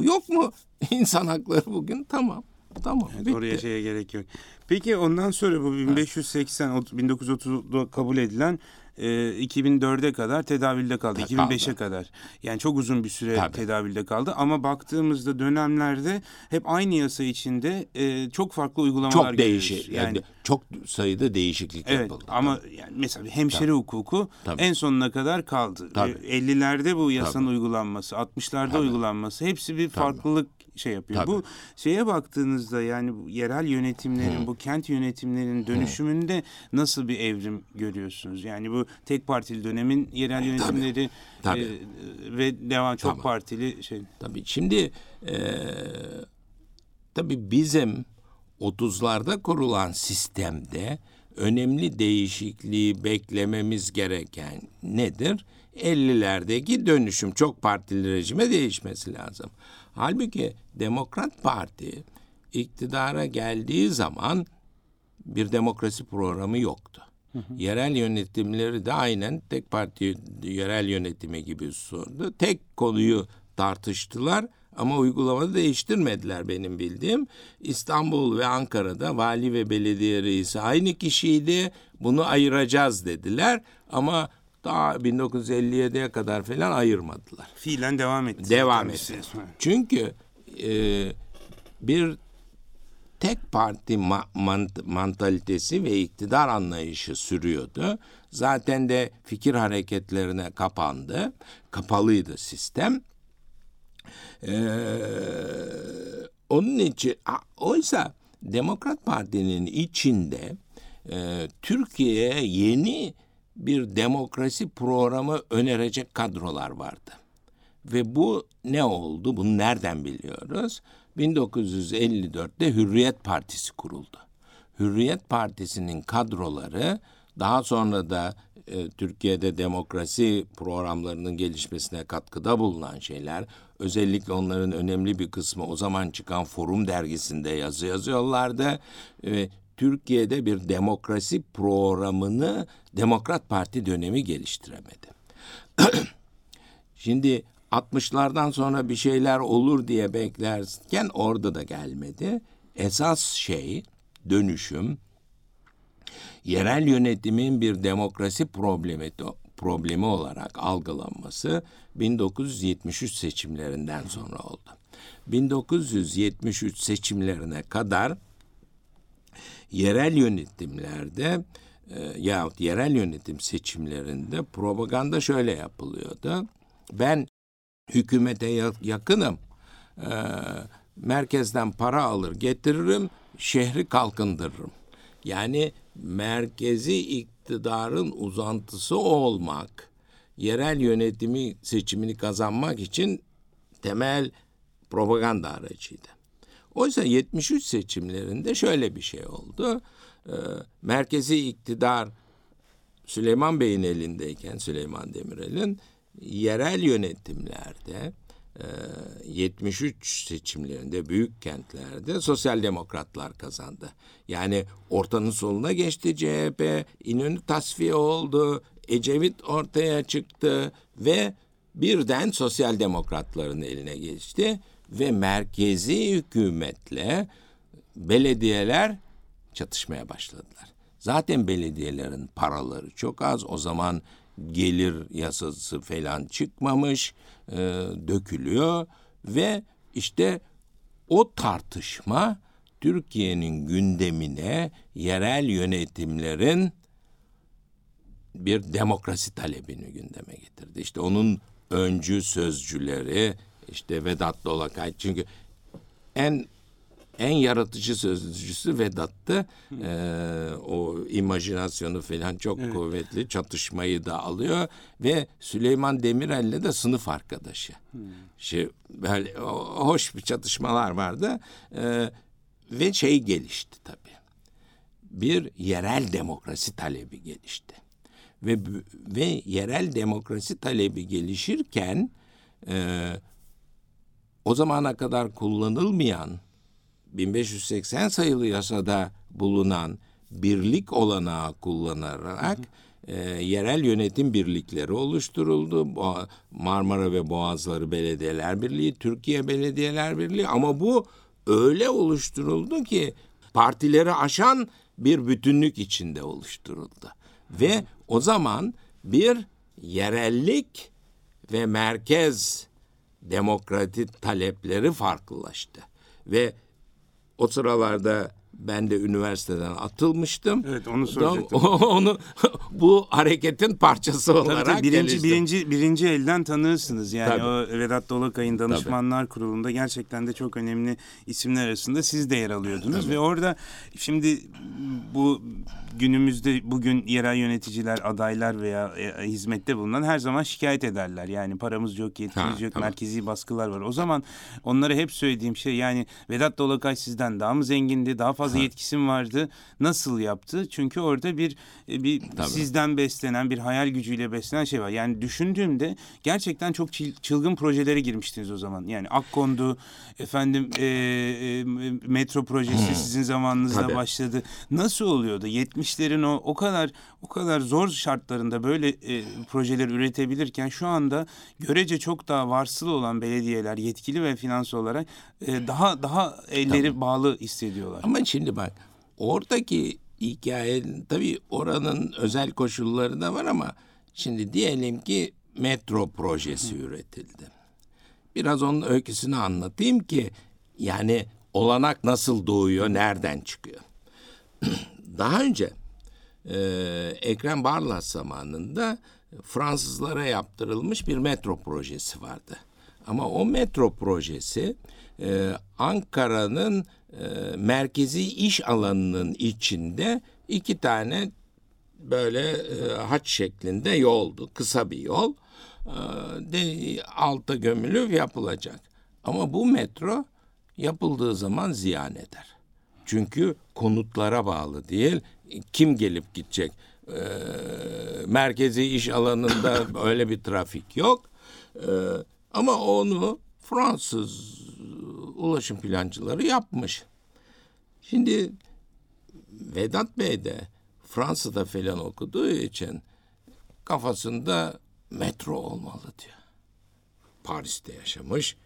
Yok mu insan hakları bugün? Tamam. Tamam. Evet, bitti. oraya şeye gerek yok. Peki ondan sonra bu 1580 ot- 1930'da kabul edilen e, 2004'e kadar tedavülde kaldı. Ta- 2005'e kaldı. kadar. Yani çok uzun bir süre Tabii. tedavülde kaldı ama baktığımızda dönemlerde hep aynı yasa içinde e, çok farklı uygulamalar çok görüyoruz. değişik. Yani Yani çok sayıda değişiklik Evet yapıldı. ama yani mesela hemşire hukuku Tabii. en sonuna kadar kaldı. Tabii. E, 50'lerde bu yasanın Tabii. uygulanması, 60'larda Tabii. uygulanması hepsi bir farklılık şey yapıyor. Tabii. Bu şeye baktığınızda yani bu yerel yönetimlerin, bu kent yönetimlerinin dönüşümünde nasıl bir evrim görüyorsunuz? Yani bu tek partili dönemin yerel yönetimleri Tabii. e, ve devam çok Tamam. partili şey. Tabii şimdi eee tabii bizim 30'larda kurulan sistemde önemli değişikliği beklememiz gereken nedir? 50'lerdeki dönüşüm çok partili rejime değişmesi lazım. Halbuki Demokrat Parti iktidara geldiği zaman bir demokrasi programı yoktu. Yerel yönetimleri de aynen tek parti yerel yönetimi gibi sordu. Tek konuyu tartıştılar ama uygulamayı değiştirmediler benim bildiğim. İstanbul ve Ankara'da vali ve belediye reisi aynı kişiydi. Bunu ayıracağız dediler ama daha 1957'ye kadar falan ayırmadılar. Fiilen devam etti. Devam etti. Çünkü e, bir tek parti ma- mant- mantalitesi ve iktidar anlayışı sürüyordu. Zaten de fikir hareketlerine kapandı. Kapalıydı sistem. Ee, onun için oysa Demokrat Parti'nin içinde e, Türkiye'ye yeni bir demokrasi programı önerecek kadrolar vardı. Ve bu ne oldu? Bunu nereden biliyoruz? 1954'te Hürriyet Partisi kuruldu. Hürriyet Partisi'nin kadroları daha sonra da e, Türkiye'de demokrasi programlarının gelişmesine katkıda bulunan şeyler, özellikle onların önemli bir kısmı o zaman çıkan Forum dergisinde yazı yazıyorlardı. E, Türkiye'de bir demokrasi programını Demokrat Parti dönemi geliştiremedi. Şimdi 60'lardan sonra bir şeyler olur diye beklerken orada da gelmedi. Esas şey dönüşüm yerel yönetimin bir demokrasi problemi problemi olarak algılanması 1973 seçimlerinden sonra oldu. 1973 seçimlerine kadar yerel yönetimlerde e, yahut yerel yönetim seçimlerinde propaganda şöyle yapılıyordu. Ben hükümete yakınım. E, merkezden para alır getiririm, şehri kalkındırırım. Yani merkezi iktidarın uzantısı olmak, yerel yönetimi seçimini kazanmak için temel propaganda aracıydı. Oysa 73 seçimlerinde şöyle bir şey oldu. Ee, merkezi iktidar Süleyman Bey'in elindeyken Süleyman Demirel'in yerel yönetimlerde 73 ee, seçimlerinde büyük kentlerde sosyal demokratlar kazandı. Yani ortanın soluna geçti CHP, İnönü tasfiye oldu, Ecevit ortaya çıktı ve birden sosyal demokratların eline geçti ve merkezi hükümetle belediyeler çatışmaya başladılar. Zaten belediyelerin paraları çok az. O zaman gelir yasası falan çıkmamış, e, dökülüyor ve işte o tartışma Türkiye'nin gündemine yerel yönetimlerin bir demokrasi talebini gündeme getirdi. İşte onun öncü sözcüleri işte Vedat Dolakay çünkü en en yaratıcı sözcüsü Vedat'tı. Ee, o imajinasyonu falan çok evet. kuvvetli. Çatışmayı da alıyor ve Süleyman Demirel'le de sınıf arkadaşı. Hmm. Şey, böyle hoş bir çatışmalar vardı. Ee, ve şey gelişti tabii. Bir yerel demokrasi talebi gelişti. Ve ve yerel demokrasi talebi gelişirken e, o zamana kadar kullanılmayan 1580 sayılı yasada bulunan birlik olanağı kullanarak hı hı. E, yerel yönetim birlikleri oluşturuldu. Marmara ve Boğazları Belediyeler Birliği, Türkiye Belediyeler Birliği ama bu öyle oluşturuldu ki partileri aşan bir bütünlük içinde oluşturuldu. Ve o zaman bir yerellik ve merkez demokratik talepleri farklılaştı. Ve o sıralarda ben de üniversiteden atılmıştım. Evet onu soracaktım. Onu bu hareketin parçası olarak tabii, tabii, birinci geliştim. birinci birinci elden tanırsınız. Yani tabii. o Vedat Dolakay'ın danışmanlar tabii. kurulunda gerçekten de çok önemli isimler arasında siz de yer alıyordunuz tabii. ve orada şimdi bu günümüzde bugün yerel yöneticiler, adaylar veya e, hizmette bulunan her zaman şikayet ederler. Yani paramız yok, yetkimiz ha, yok, tamam. merkezi baskılar var. O zaman onlara hep söylediğim şey yani Vedat Dolakay sizden daha mı zengindi, daha fazla ha. yetkisi mi vardı? Nasıl yaptı? Çünkü orada bir e, bir Tabii. sizden beslenen, bir hayal gücüyle beslenen şey var. Yani düşündüğümde gerçekten çok çılgın projelere girmiştiniz o zaman. Yani Akkondu, efendim e, e, metro projesi hmm. sizin zamanınızda Tabii. başladı. Nasıl oluyordu? 70'lerin o o kadar o kadar zor şartlarında böyle e, projeler üretebilirken şu anda görece çok daha varsıl olan belediyeler yetkili ve finans olarak e, daha daha elleri Tabii. bağlı hissediyorlar. Ama şimdi bak oradaki hikaye tabii oranın özel koşulları da var ama şimdi diyelim ki metro projesi Hı. üretildi. Biraz onun öyküsünü anlatayım ki yani olanak nasıl doğuyor, nereden çıkıyor. Daha önce e, Ekrem Barlas zamanında Fransızlara yaptırılmış bir metro projesi vardı. Ama o metro projesi e, Ankara'nın e, merkezi iş alanının içinde iki tane böyle e, haç şeklinde yoldu. Kısa bir yol. E, de, alta gömülü yapılacak. Ama bu metro yapıldığı zaman ziyan eder. Çünkü konutlara bağlı değil. Kim gelip gidecek? E, merkezi iş alanında öyle bir trafik yok. E, ama onu Fransız ulaşım plancıları yapmış. Şimdi Vedat Bey de Fransa'da falan okuduğu için kafasında metro olmalı diyor. Paris'te yaşamış.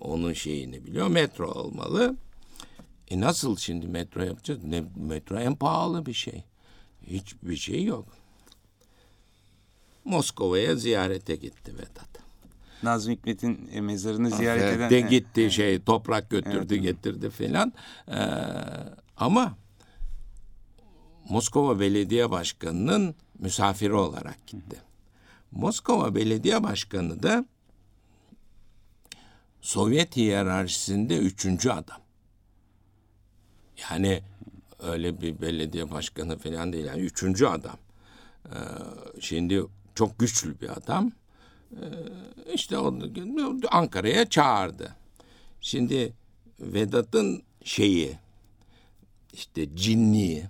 Onun şeyini biliyor. Metro olmalı. E nasıl şimdi metro yapacağız? Ne, metro en pahalı bir şey. Hiçbir şey yok. Moskova'ya ziyarete gitti Vedat. Nazım Hikmet'in e, mezarını ziyaret Evet, eden... de gitti şey toprak götürdü getirdi filan. Ee, ama Moskova Belediye Başkanı'nın misafiri olarak gitti. Moskova Belediye Başkanı da Sovyet hiyerarşisinde üçüncü adam. Yani öyle bir belediye başkanı falan değil. Yani üçüncü adam. Ee, şimdi çok güçlü bir adam. Ee, işte onu Ankara'ya çağırdı. Şimdi Vedat'ın şeyi işte cinliği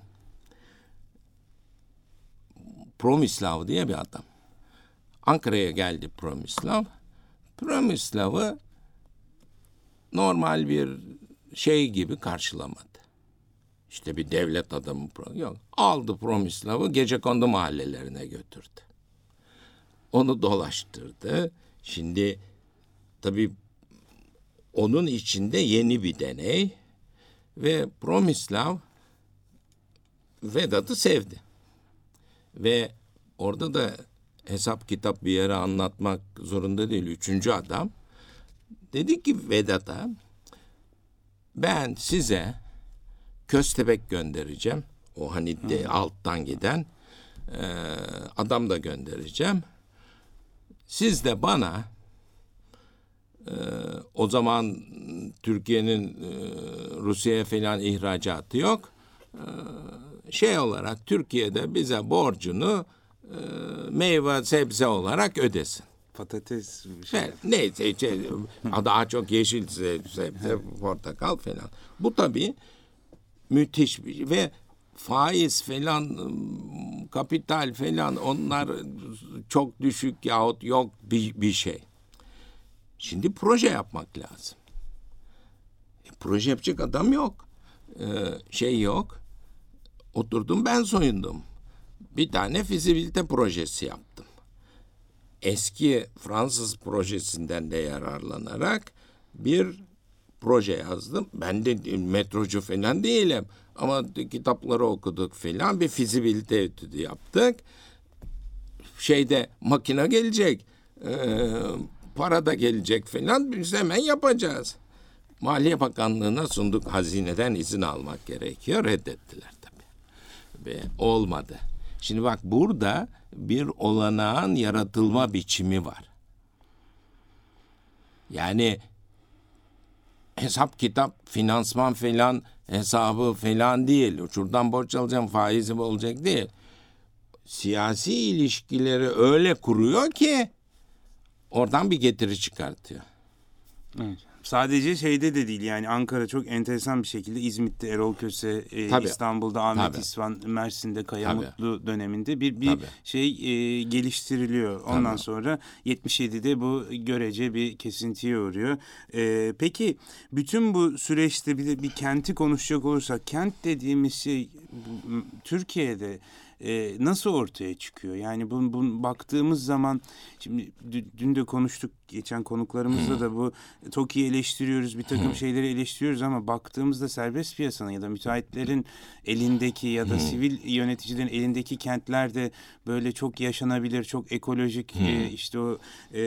Promislav diye bir adam. Ankara'ya geldi Promislav. Promislav'ı normal bir şey gibi karşılamadı. İşte bir devlet adamı yok. Aldı Promislav'ı gece kondu mahallelerine götürdü. Onu dolaştırdı. Şimdi tabii onun içinde yeni bir deney ve Promislav Vedat'ı sevdi. Ve orada da hesap kitap bir yere anlatmak zorunda değil. Üçüncü adam dedi ki Vedat'a ben size köstebek göndereceğim. O hani de alttan giden e, adam da göndereceğim. Siz de bana e, o zaman Türkiye'nin e, Rusya'ya falan ihracatı yok. E, şey olarak Türkiye'de bize borcunu e, meyve sebze olarak ödesin. Patates bir şey. Evet, neyse şey, daha çok yeşil sebze, portakal falan. Bu tabii müthiş bir şey. ve faiz falan kapital falan onlar çok düşük yahut yok bir, bir şey. Şimdi proje yapmak lazım. E, proje yapacak adam yok. Ee, şey yok. Oturdum ben soyundum. Bir tane fizibilite projesi yaptım. Eski Fransız projesinden de yararlanarak bir proje yazdım. Ben de metrocu falan değilim. Ama kitapları okuduk falan bir fizibilite etüdü yaptık. Şeyde makine gelecek. E, para da gelecek falan. Biz hemen yapacağız. Maliye Bakanlığı'na sunduk. Hazineden izin almak gerekiyor. Reddettiler tabii. Ve olmadı. Şimdi bak burada bir olanağın yaratılma biçimi var. Yani hesap kitap, finansman falan hesabı falan değil. Şuradan borç alacağım, faizi olacak değil. Siyasi ilişkileri öyle kuruyor ki oradan bir getiri çıkartıyor. Evet. Sadece şeyde de değil yani Ankara çok enteresan bir şekilde İzmit'te Erol Köse, e, Tabii. İstanbul'da Ahmet Tabii. İsvan, Mersin'de Kaya Tabii. Mutlu döneminde bir bir Tabii. şey e, geliştiriliyor. Ondan Tabii. sonra 77'de bu görece bir kesintiye uğruyor. E, peki bütün bu süreçte bir de bir kenti konuşacak olursak kent dediğimiz şey Türkiye'de e, nasıl ortaya çıkıyor? Yani bu, bu baktığımız zaman şimdi dü- dün de konuştuk geçen konuklarımızla da bu TOKİ'yi eleştiriyoruz bir takım şeyleri eleştiriyoruz ama baktığımızda serbest piyasanın ya da müteahhitlerin elindeki ya da sivil yöneticilerin elindeki kentlerde böyle çok yaşanabilir, çok ekolojik e, işte o e,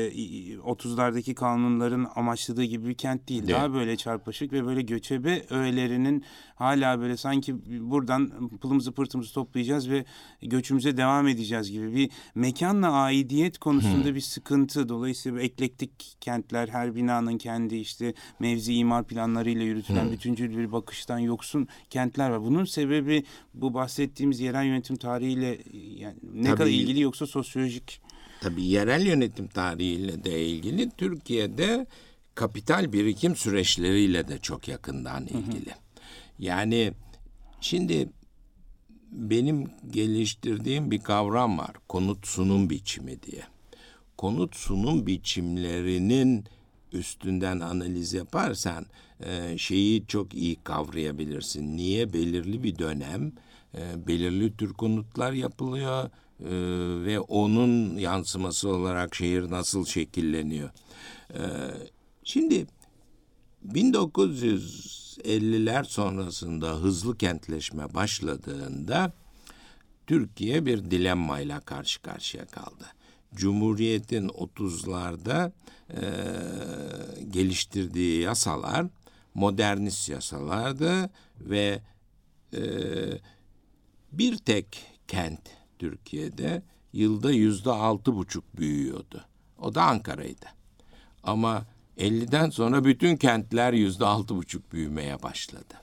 30'lardaki kanunların amaçladığı gibi bir kent değil. Değil. Daha böyle çarpışık ve böyle göçebe öğelerinin hala böyle sanki buradan pılımızı pırtımızı toplayacağız ve göçümüze devam edeceğiz gibi bir mekanla aidiyet konusunda bir sıkıntı. Dolayısıyla eklektik kentler her binanın kendi işte mevzi imar planlarıyla yürütülen bütüncül bir bakıştan yoksun kentler var. Bunun sebebi bu bahsettiğimiz yerel yönetim tarihiyle yani ne Tabii. kadar ilgili yoksa sosyolojik Tabii yerel yönetim tarihiyle de ilgili Türkiye'de kapital birikim süreçleriyle de çok yakından ilgili. Yani şimdi benim geliştirdiğim bir kavram var. Konut sunum biçimi diye. Konut sunum biçimlerinin üstünden analiz yaparsan e, şeyi çok iyi kavrayabilirsin. Niye belirli bir dönem e, belirli tür konutlar yapılıyor e, ve onun yansıması olarak şehir nasıl şekilleniyor. Şimdi 1950'ler sonrasında hızlı kentleşme başladığında Türkiye bir dilemmayla karşı karşıya kaldı. Cumhuriyet'in 30'larda e, geliştirdiği yasalar modernist yasalardı ve e, bir tek kent Türkiye'de yılda yüzde altı buçuk büyüyordu. O da Ankara'ydı. Ama 50'den sonra bütün kentler yüzde altı buçuk büyümeye başladı.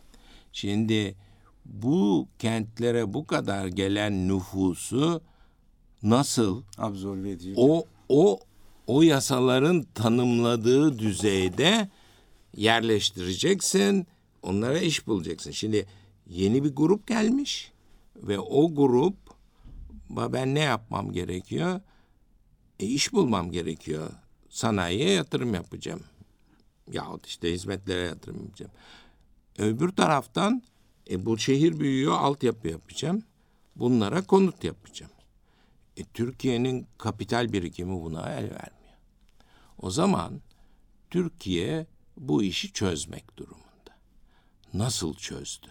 Şimdi bu kentlere bu kadar gelen nüfusu nasıl absorbe ediyor. o o o yasaların tanımladığı düzeyde yerleştireceksin. Onlara iş bulacaksın. Şimdi yeni bir grup gelmiş ve o grup "Ba- ben ne yapmam gerekiyor? E, iş bulmam gerekiyor. Sanayiye yatırım yapacağım. Yahut işte hizmetlere yatırım yapacağım. Öbür taraftan e, bu şehir büyüyor, altyapı yapacağım. Bunlara konut yapacağım. E, Türkiye'nin kapital birikimi buna el vermiyor. O zaman Türkiye bu işi çözmek durumunda. Nasıl çözdü?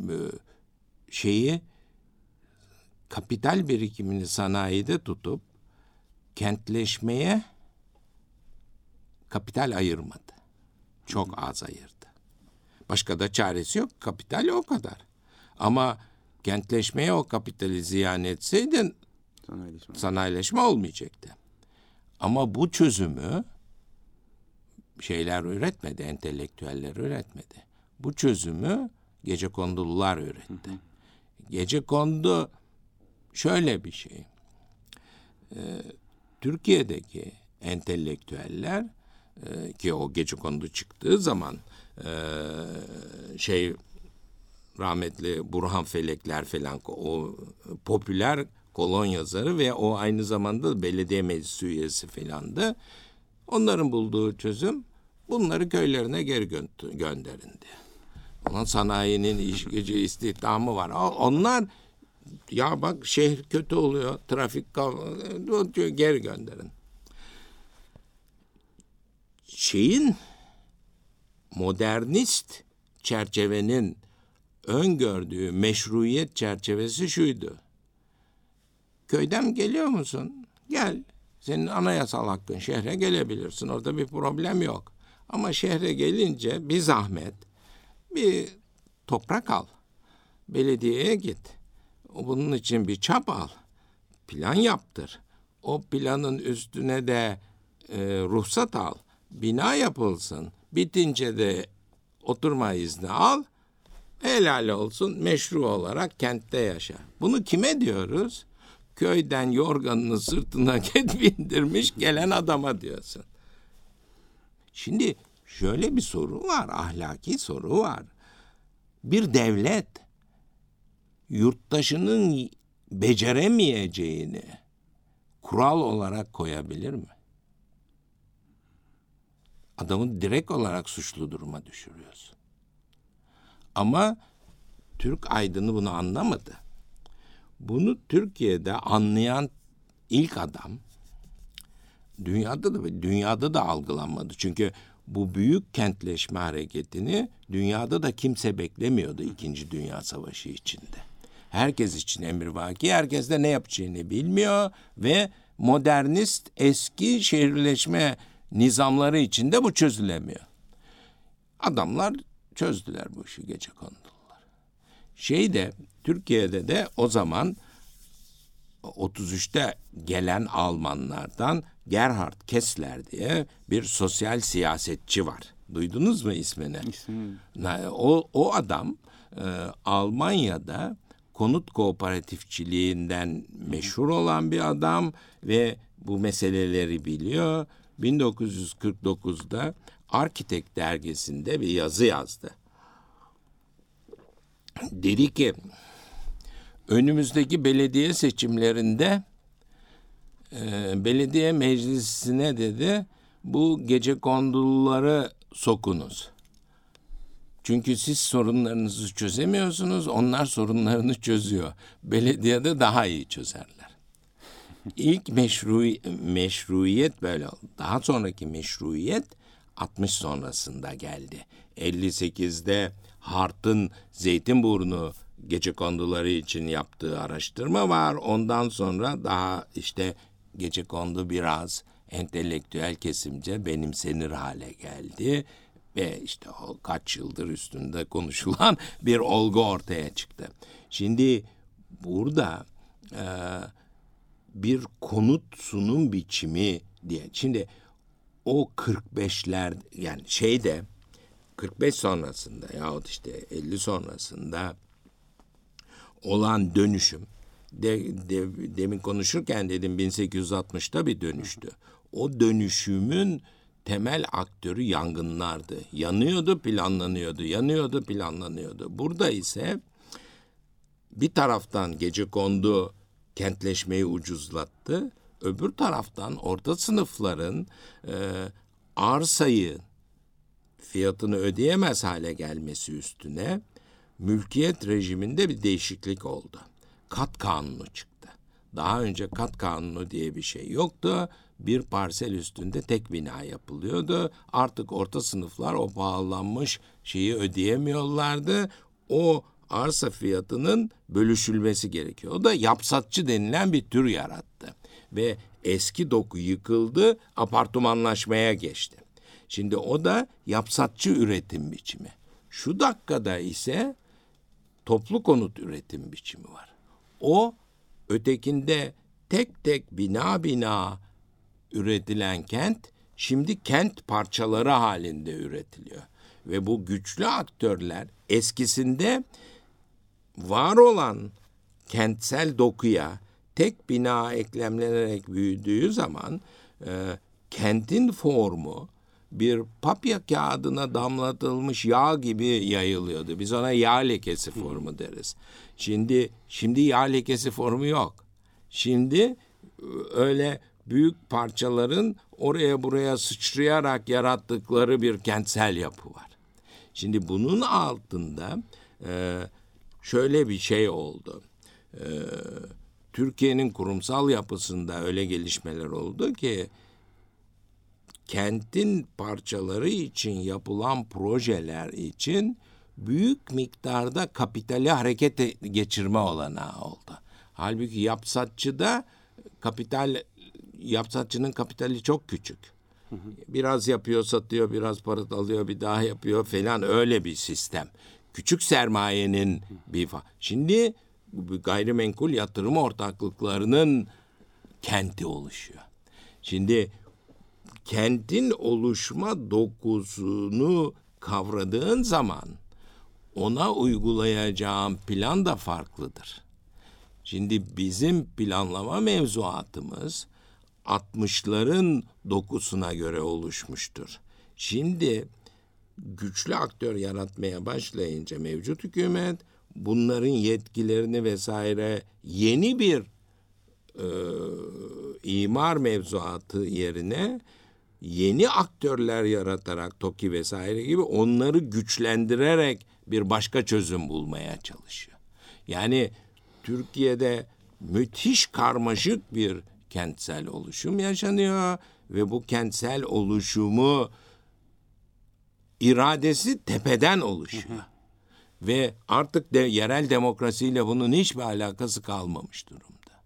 Ee, şeyi kapital birikimini sanayide tutup kentleşmeye kapital ayırmadı. Çok az ayırdı. Başka da çaresi yok. Kapital o kadar. Ama kentleşmeye o kapitali ziyan etseydin Sanayileşme. sanayileşme olmayacaktı. Ama bu çözümü şeyler üretmedi, entelektüeller üretmedi. Bu çözümü gece kondulular üretti. Gece kondu şöyle bir şey. Ee, Türkiye'deki entelektüeller e, ki o gece kondu çıktığı zaman e, şey rahmetli Burhan Felekler falan o popüler kolon yazarı ve o aynı zamanda belediye meclisi üyesi filandı. Onların bulduğu çözüm bunları köylerine geri gö- gönderin diye. Ulan sanayinin iş gücü istihdamı var. Onlar ya bak şehir kötü oluyor, trafik geri gönderin. Şeyin modernist çerçevenin öngördüğü meşruiyet çerçevesi şuydu. Köyden geliyor musun? Gel. Senin anayasal hakkın şehre gelebilirsin. Orada bir problem yok. Ama şehre gelince bir zahmet bir toprak al. Belediyeye git. Bunun için bir çap al. Plan yaptır. O planın üstüne de e, ruhsat al. Bina yapılsın. Bitince de oturma izni al. Helal olsun meşru olarak kentte yaşa. Bunu kime diyoruz? Köyden yorganını sırtına ket bindirmiş gelen adama diyorsun. Şimdi şöyle bir soru var, ahlaki soru var. Bir devlet yurttaşının beceremeyeceğini kural olarak koyabilir mi? Adamı direkt olarak suçlu duruma düşürüyorsun. Ama Türk aydını bunu anlamadı. Bunu Türkiye'de anlayan ilk adam dünyada da dünyada da algılanmadı. Çünkü bu büyük kentleşme hareketini dünyada da kimse beklemiyordu İkinci Dünya Savaşı içinde. Herkes için emrivaki, herkes de ne yapacağını bilmiyor ve modernist eski şehirleşme nizamları içinde bu çözülemiyor. Adamlar çözdüler bu işi gece kondular. şeyde Türkiye'de de o zaman 33'te gelen Almanlardan Gerhard Kessler diye bir sosyal siyasetçi var. Duydunuz mu ismini? Na- O, o adam e, Almanya'da konut kooperatifçiliğinden meşhur olan bir adam ve bu meseleleri biliyor. 1949'da Arkitek dergisinde bir yazı yazdı. Dedi ki önümüzdeki belediye seçimlerinde e, belediye meclisine dedi bu gece konduları sokunuz. Çünkü siz sorunlarınızı çözemiyorsunuz, onlar sorunlarını çözüyor. Belediyede daha iyi çözerler. İlk meşru, meşruiyet böyle. Daha sonraki meşruiyet 60 sonrasında geldi. 58'de Hart'ın Zeytinburnu gece konduları için yaptığı araştırma var. Ondan sonra daha işte gece kondu biraz entelektüel kesimce benimsenir hale geldi ve işte o kaç yıldır üstünde konuşulan bir olgu ortaya çıktı. Şimdi burada e, bir konut sunum biçimi diye. Şimdi o 45'ler yani şeyde 45 sonrasında yahut işte 50 sonrasında olan dönüşüm de, de- demin konuşurken dedim 1860'ta bir dönüştü. O dönüşümün temel aktörü yangınlardı. Yanıyordu, planlanıyordu. Yanıyordu, planlanıyordu. Burada ise bir taraftan gece kondu kentleşmeyi ucuzlattı. Öbür taraftan orta sınıfların e, arsayı fiyatını ödeyemez hale gelmesi üstüne mülkiyet rejiminde bir değişiklik oldu. Kat kanunu çıktı. Daha önce kat kanunu diye bir şey yoktu. Bir parsel üstünde tek bina yapılıyordu. Artık orta sınıflar o pahalanmış şeyi ödeyemiyorlardı. O arsa fiyatının bölüşülmesi gerekiyor. O da yapsatçı denilen bir tür yarattı. Ve eski doku yıkıldı, apartmanlaşmaya geçti. Şimdi o da yapsatçı üretim biçimi. Şu dakikada ise toplu konut üretim biçimi var. O ötekinde tek tek bina bina üretilen kent şimdi kent parçaları halinde üretiliyor. Ve bu güçlü aktörler eskisinde var olan kentsel dokuya tek bina eklemlenerek büyüdüğü zaman e, kentin formu bir papya kağıdına damlatılmış yağ gibi yayılıyordu. Biz ona yağ lekesi formu deriz. Şimdi şimdi yağ lekesi formu yok. Şimdi e, öyle büyük parçaların oraya buraya sıçrayarak yarattıkları bir kentsel yapı var. Şimdi bunun altında şöyle bir şey oldu. Türkiye'nin kurumsal yapısında öyle gelişmeler oldu ki kentin parçaları için yapılan projeler için büyük miktarda kapitali harekete geçirme olanağı oldu. Halbuki yapsatçıda kapital yapsatçının kapitali çok küçük. Biraz yapıyor, satıyor, biraz para alıyor, bir daha yapıyor falan öyle bir sistem. Küçük sermayenin bir fa- Şimdi gayrimenkul yatırım ortaklıklarının kenti oluşuyor. Şimdi kentin oluşma dokusunu kavradığın zaman ona uygulayacağın plan da farklıdır. Şimdi bizim planlama mevzuatımız 60'ların dokusuna göre oluşmuştur. Şimdi güçlü aktör yaratmaya başlayınca mevcut hükümet bunların yetkilerini vesaire yeni bir e, imar mevzuatı yerine yeni aktörler yaratarak TOKİ vesaire gibi onları güçlendirerek bir başka çözüm bulmaya çalışıyor. Yani Türkiye'de müthiş karmaşık bir kentsel oluşum yaşanıyor ve bu kentsel oluşumu iradesi tepeden oluşuyor. Ve artık de yerel demokrasiyle bunun hiçbir alakası kalmamış durumda.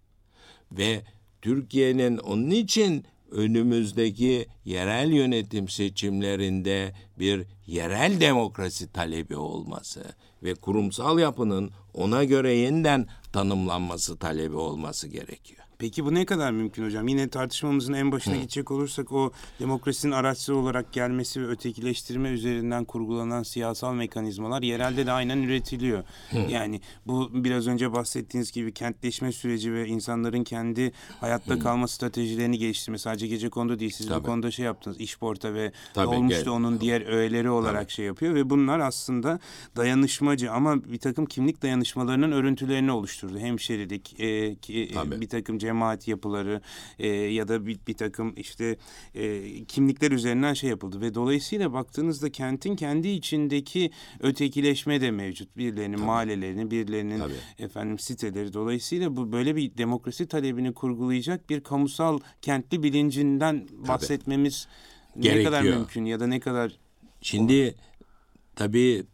Ve Türkiye'nin onun için önümüzdeki yerel yönetim seçimlerinde bir yerel demokrasi talebi olması ve kurumsal yapının ona göre yeniden tanımlanması talebi olması gerekiyor. Peki bu ne kadar mümkün hocam? Yine tartışmamızın en başına gidecek olursak o demokrasinin araçsız olarak gelmesi ve ötekileştirme üzerinden kurgulanan siyasal mekanizmalar yerelde de aynen üretiliyor. Yani bu biraz önce bahsettiğiniz gibi kentleşme süreci ve insanların kendi hayatta kalma stratejilerini geliştirme. Sadece gece kondu değil. Siz bu Tabii. konuda şey yaptınız. İşporta ve Tabii, olmuş gel- onun diğer öğeleri olarak şey yapıyor ve bunlar aslında dayanışmacı ama bir takım kimlik dayanışmalarının örüntülerini oluşturdu. Hemşerilik, e, ki- e, Tabii. bir takım cemaat yapıları e, ya da bir, bir takım işte e, kimlikler üzerinden şey yapıldı ve dolayısıyla baktığınızda kentin kendi içindeki ötekileşme de mevcut. Birilerinin mahallelerini, birilerinin Tabii. efendim siteleri. Dolayısıyla bu böyle bir demokrasi talebini kurgulayacak bir kamusal kentli bilincinden bahsetmemiz ne kadar Gerekiyor. mümkün ya da ne kadar Şimdi tabii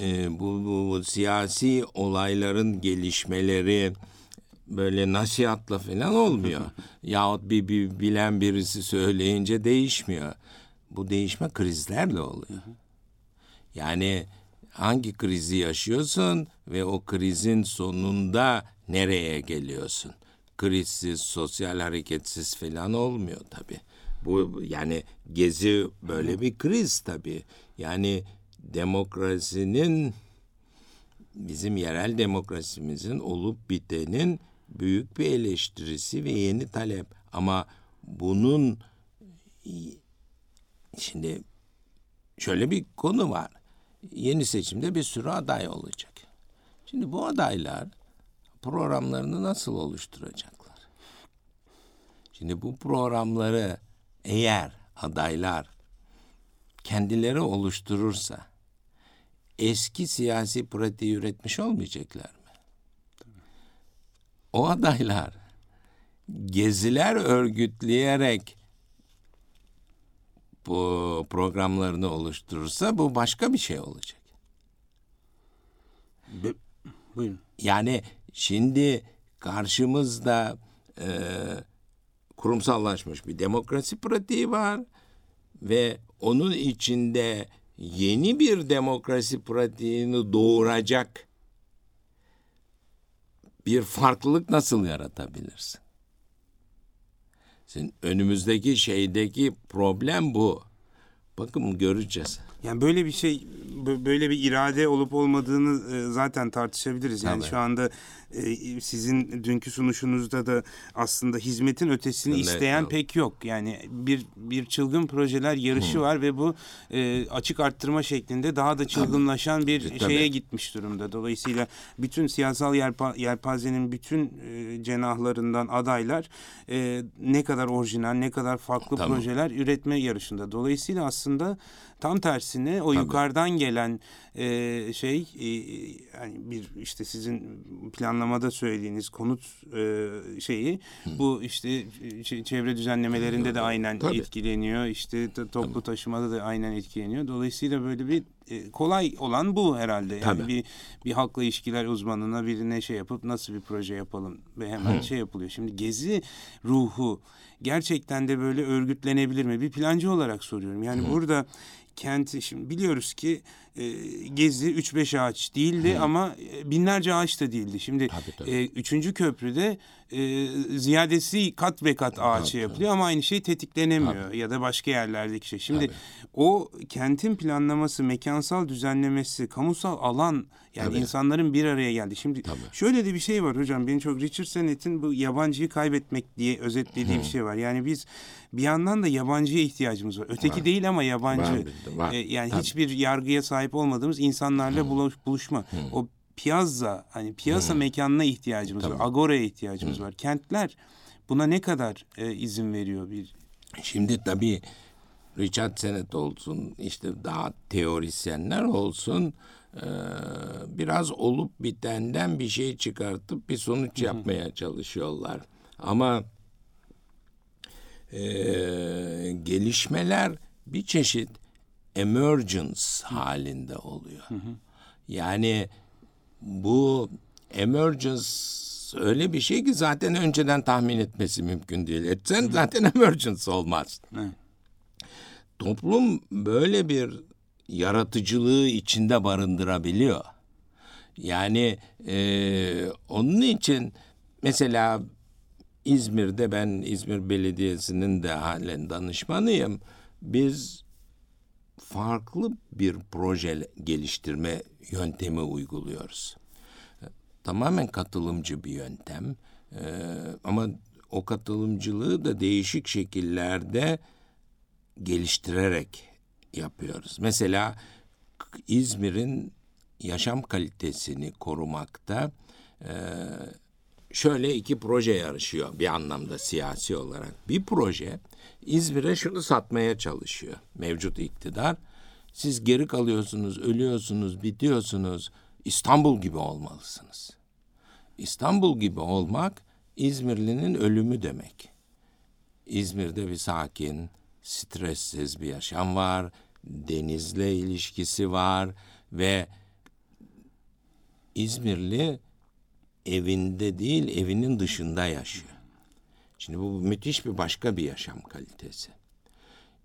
e, bu, bu, bu siyasi olayların gelişmeleri böyle nasihatla falan olmuyor. Yahut bir, bir bilen birisi söyleyince değişmiyor. Bu değişme krizlerle oluyor. Yani hangi krizi yaşıyorsun ve o krizin sonunda nereye geliyorsun? Krizsiz, sosyal hareketsiz falan olmuyor tabii. Bu yani gezi böyle bir kriz tabii. Yani demokrasinin bizim yerel demokrasimizin olup bitenin büyük bir eleştirisi ve yeni talep. Ama bunun şimdi şöyle bir konu var. Yeni seçimde bir sürü aday olacak. Şimdi bu adaylar programlarını nasıl oluşturacaklar? Şimdi bu programları eğer adaylar kendileri oluşturursa eski siyasi pratiği üretmiş olmayacaklar mı? O adaylar geziler örgütleyerek bu programlarını oluşturursa bu başka bir şey olacak. buyurun. Yani şimdi karşımızda e, kurumsallaşmış bir demokrasi pratiği var ve onun içinde yeni bir demokrasi pratiğini doğuracak bir farklılık nasıl yaratabilirsin? Şimdi önümüzdeki şeydeki problem bu. Bakın göreceğiz. Yani böyle bir şey bö- böyle bir irade olup olmadığını e, zaten tartışabiliriz. Yani Tabii. şu anda e, sizin dünkü sunuşunuzda da aslında hizmetin ötesini Evet, isteyen yok. pek yok. Yani bir bir çılgın projeler yarışı var ve bu e, açık arttırma şeklinde daha da çılgınlaşan bir tabii. şeye gitmiş durumda. Dolayısıyla bütün siyasal yelpa, yelpazenin bütün e, cenahlarından adaylar e, ne kadar orijinal, ne kadar farklı Tamam. projeler üretme yarışında. Dolayısıyla aslında tam tersine o Tabii. yukarıdan gelen e, şey e, yani bir işte sizin planlamada söylediğiniz konut e, şeyi bu işte çevre düzenlemelerinde de aynen Tabii. etkileniyor. İşte toplu taşımada da aynen etkileniyor. Dolayısıyla böyle bir e, kolay olan bu herhalde. Yani Tabii. bir bir halkla ilişkiler uzmanına birine şey yapıp nasıl bir proje yapalım ve hemen şey yapılıyor. Şimdi gezi ruhu gerçekten de böyle örgütlenebilir mi? Bir plancı olarak soruyorum. Yani burada kenti. Şimdi biliyoruz ki e, gezi 3-5 ağaç değildi ama e, binlerce ağaç da değildi. Şimdi Tabii, tabii. e, üçüncü köprüde e, ziyadesi kat ve kat ağaç şey yapılıyor ama aynı şey tetiklenemiyor ya da başka yerlerdeki şey. Şimdi Tabii. o kentin planlaması, mekansal düzenlemesi, kamusal alan yani Tabii. insanların bir araya geldi. Şimdi Tabii. şöyle de bir şey var hocam. Benim çok Richard Sennett'in bu yabancıyı kaybetmek diye özetlediği bir şey var. Yani biz bir yandan da yabancıya ihtiyacımız var. Öteki Var. değil ama yabancı. Var, var. E, yani Tabii. hiçbir yargıya sahip olmadığımız insanlarla buluş- buluşma. O piyazza hani piyasa mekanına ihtiyacımız var. Agora'ya ihtiyacımız var. Kentler buna ne kadar e, izin veriyor bir Şimdi tabii Richard Sennett olsun işte daha teorisyenler olsun eee, biraz olup bitenden bir şey çıkartıp bir sonuç yapmaya çalışıyorlar. Ama eee, gelişmeler bir çeşit emergence halinde oluyor. Yani bu emergence öyle bir şey ki zaten önceden tahmin etmesi mümkün değil. Etsen zaten emergence olmaz. Toplum böyle bir yaratıcılığı içinde barındırabiliyor. Yani e, onun için mesela İzmir'de ben İzmir Belediyesi'nin de halen danışmanıyım. Biz farklı bir proje geliştirme yöntemi uyguluyoruz. Tamamen katılımcı bir yöntem. Ee, ama o katılımcılığı da değişik şekillerde geliştirerek yapıyoruz. Mesela İzmir'in yaşam kalitesini korumakta e, şöyle iki proje yarışıyor bir anlamda siyasi olarak. Bir proje İzmir'e şunu satmaya çalışıyor mevcut iktidar. Siz geri kalıyorsunuz, ölüyorsunuz, bitiyorsunuz. İstanbul gibi olmalısınız. İstanbul gibi olmak İzmirlinin ölümü demek. İzmir'de bir sakin, stressiz bir yaşam var, denizle ilişkisi var ve İzmirli evinde değil evinin dışında yaşıyor. Şimdi bu müthiş bir başka bir yaşam kalitesi.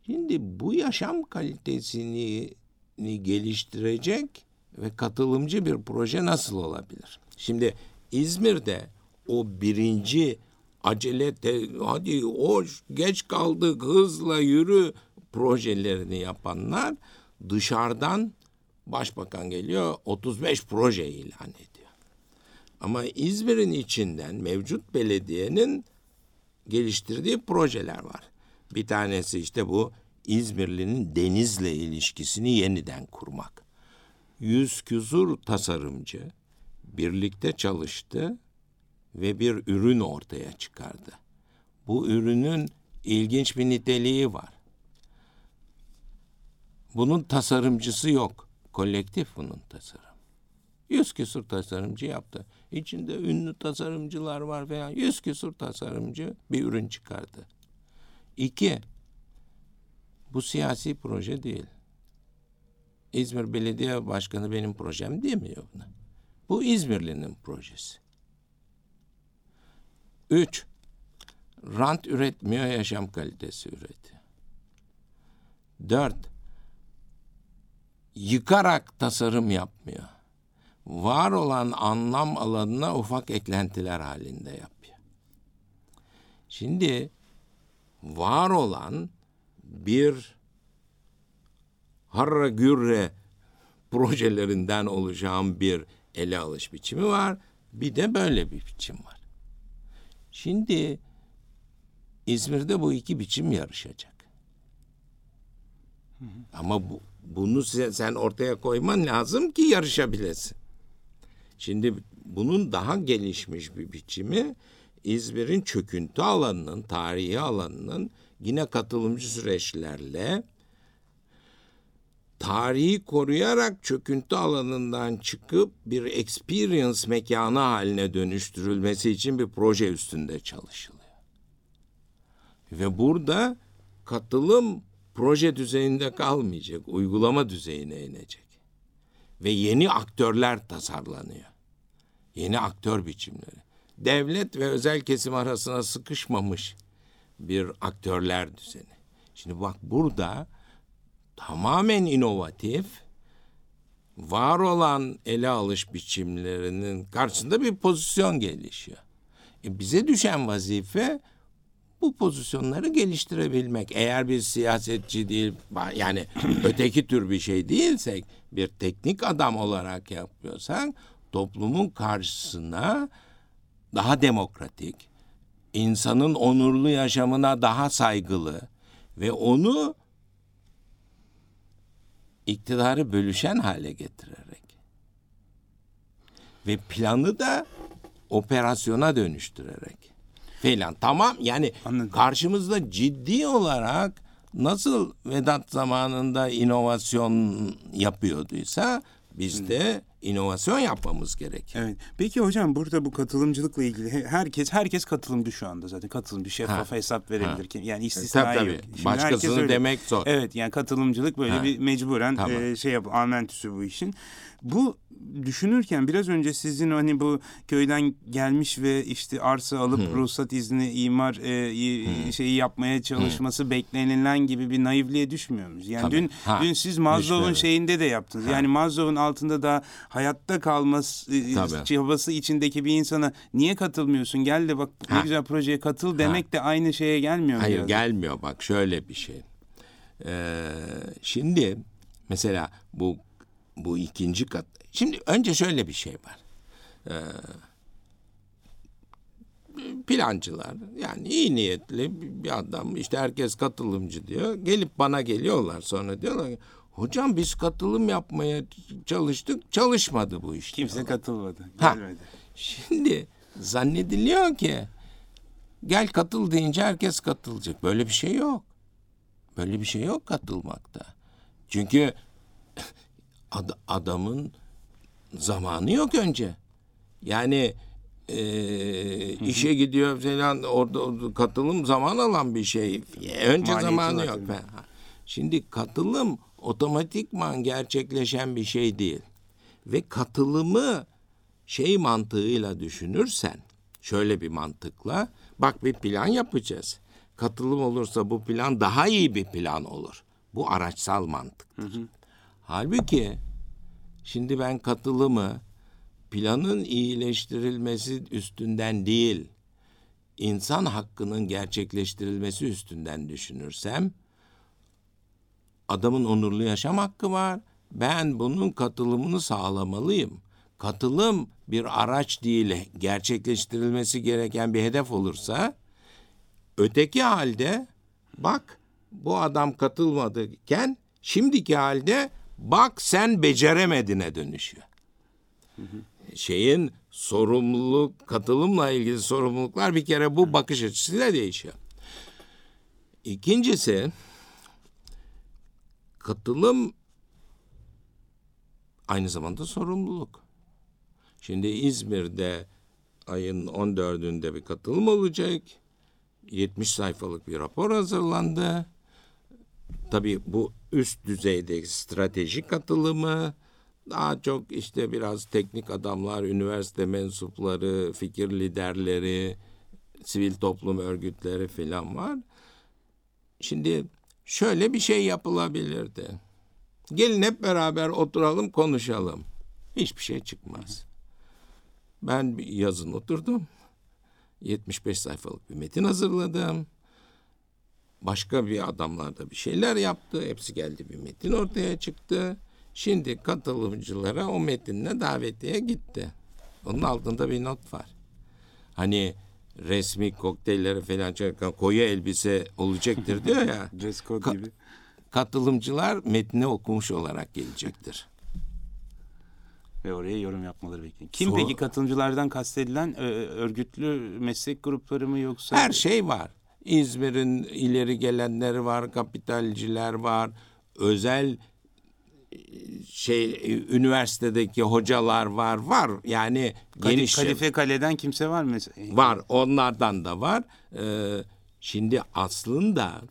Şimdi bu yaşam kalitesini geliştirecek ve katılımcı bir proje nasıl olabilir? Şimdi İzmir'de o birinci acele te, hadi o geç kaldık hızla yürü projelerini yapanlar dışarıdan başbakan geliyor 35 proje ilan ediyor. Ama İzmir'in içinden mevcut belediyenin geliştirdiği projeler var. Bir tanesi işte bu İzmirli'nin denizle ilişkisini yeniden kurmak. Yüz küsur tasarımcı birlikte çalıştı ve bir ürün ortaya çıkardı. Bu ürünün ilginç bir niteliği var. Bunun tasarımcısı yok. Kolektif bunun tasarım. Yüz küsur tasarımcı yaptı. İçinde ünlü tasarımcılar var veya yüz küsur tasarımcı bir ürün çıkardı. İki, bu siyasi proje değil. İzmir Belediye Başkanı benim projem demiyor buna. Bu İzmirli'nin projesi. Üç, rant üretmiyor, yaşam kalitesi üretiyor. Dört, yıkarak tasarım yapmıyor. Var olan anlam alanına ufak eklentiler halinde yapıyor. Şimdi var olan bir harra gürre projelerinden oluşan bir ele alış biçimi var. Bir de böyle bir biçim var. Şimdi İzmir'de bu iki biçim yarışacak. Ama bu, bunu sen ortaya koyman lazım ki yarışabilesin. Şimdi bunun daha gelişmiş bir biçimi İzmir'in çöküntü alanının, tarihi alanının yine katılımcı süreçlerle tarihi koruyarak çöküntü alanından çıkıp bir experience mekanı haline dönüştürülmesi için bir proje üstünde çalışılıyor. Ve burada katılım proje düzeyinde kalmayacak, uygulama düzeyine inecek. Ve yeni aktörler tasarlanıyor. Yeni aktör biçimleri. Devlet ve özel kesim arasına sıkışmamış bir aktörler düzeni. Şimdi bak burada tamamen inovatif, var olan ele alış biçimlerinin karşısında bir pozisyon gelişiyor. E bize düşen vazife bu pozisyonları geliştirebilmek. Eğer bir siyasetçi değil yani öteki tür bir şey değilsek bir teknik adam olarak yapıyorsak toplumun karşısına daha demokratik, insanın onurlu yaşamına daha saygılı ve onu iktidarı bölüşen hale getirerek ve planı da operasyona dönüştürerek falan. Tamam yani Anladım. karşımızda ciddi olarak nasıl Vedat zamanında inovasyon yapıyorduysa biz de inovasyon yapmamız gerekiyor. Evet. Peki hocam burada bu katılımcılıkla ilgili he- herkes herkes katılımcı şu anda zaten. Katılımcı şeffaf Ha. hesap verebilir. Ha. Yani istisnai Tabii, tabii. yok. Şimdi Başkasını demek zor. Evet yani katılımcılık böyle Ha. bir mecburen Tamam. e, şey yap amentüsü bu işin. Bu düşünürken biraz önce sizin hani bu köyden gelmiş ve işte arsa alıp ruhsat izni imar e, i- şeyi yapmaya çalışması beklenilen gibi bir naivliğe düşmüyor muyuz? Yani Tabii. dün Ha. dün siz Maslow'un şeyinde de yaptınız. Yani Maslow'un altında da hayatta kalması e, Tabii. çabası içindeki bir insana niye katılmıyorsun? Gel de bak ne Ha. güzel projeye katıl demek de aynı şeye gelmiyor mu Hayır biraz? gelmiyor bak şöyle bir şey. Ee, şimdi mesela bu bu ikinci kat. Şimdi önce şöyle bir şey var. Ee, plancılar yani iyi niyetli bir adam işte herkes katılımcı diyor. Gelip bana geliyorlar sonra diyorlar ki hocam biz katılım yapmaya çalıştık çalışmadı bu iş. Kimse diyorlar. katılmadı. Ha. Gelmedi. Şimdi zannediliyor ki gel katıl deyince herkes katılacak. Böyle bir şey yok. Böyle bir şey yok katılmakta. Çünkü ad- adamın zamanı yok önce. Yani e, işe gidiyor falan orada, orada katılım zaman alan bir şey. Önce Maliyeti zamanı yok. Ha. Şimdi katılım otomatikman gerçekleşen bir şey değil. Ve katılımı şey mantığıyla düşünürsen şöyle bir mantıkla bak bir plan yapacağız. Katılım olursa bu plan daha iyi bir plan olur. Bu araçsal mantıktır. Halbuki şimdi ben katılımı planın iyileştirilmesi üstünden değil, insan hakkının gerçekleştirilmesi üstünden düşünürsem adamın onurlu yaşam hakkı var. Ben bunun katılımını sağlamalıyım. Katılım bir araç değil, gerçekleştirilmesi gereken bir hedef olursa öteki halde bak bu adam katılmadıkken şimdiki halde bak sen beceremedine dönüşüyor. Şeyin sorumluluk, katılımla ilgili sorumluluklar bir kere bu bakış açısıyla değişiyor. İkincisi katılım aynı zamanda sorumluluk. Şimdi İzmir'de ayın 14'ünde bir katılım olacak. 70 sayfalık bir rapor hazırlandı. Tabii bu üst düzeydeki stratejik katılımı daha çok işte biraz teknik adamlar, üniversite mensupları, fikir liderleri, sivil toplum örgütleri falan var. Şimdi şöyle bir şey yapılabilirdi. Gelin hep beraber oturalım konuşalım. Hiçbir şey çıkmaz. Ben yazın oturdum. 75 sayfalık bir metin hazırladım. Başka bir adamlar da bir şeyler yaptı. Hepsi geldi bir metin ortaya çıktı. Şimdi katılımcılara o metinle davetiye gitti. Onun altında bir not var. Hani resmi kokteylleri falan çıkarken koyu elbise olacaktır diyor ya. Dress code Ka- gibi. Katılımcılar metni okumuş olarak gelecektir. Ve oraya yorum yapmaları bekleniyor. Kim Sor- peki katılımcılardan kastedilen örgütlü meslek grupları mı yoksa? Her şey var. İzmir'in ileri gelenleri var, kapitalciler var, özel e, şey e, üniversitedeki hocalar var, var. Yani Kadi- geniş Kadife Kale'den kimse var mı? var. Onlardan da var. Ee, şimdi aslında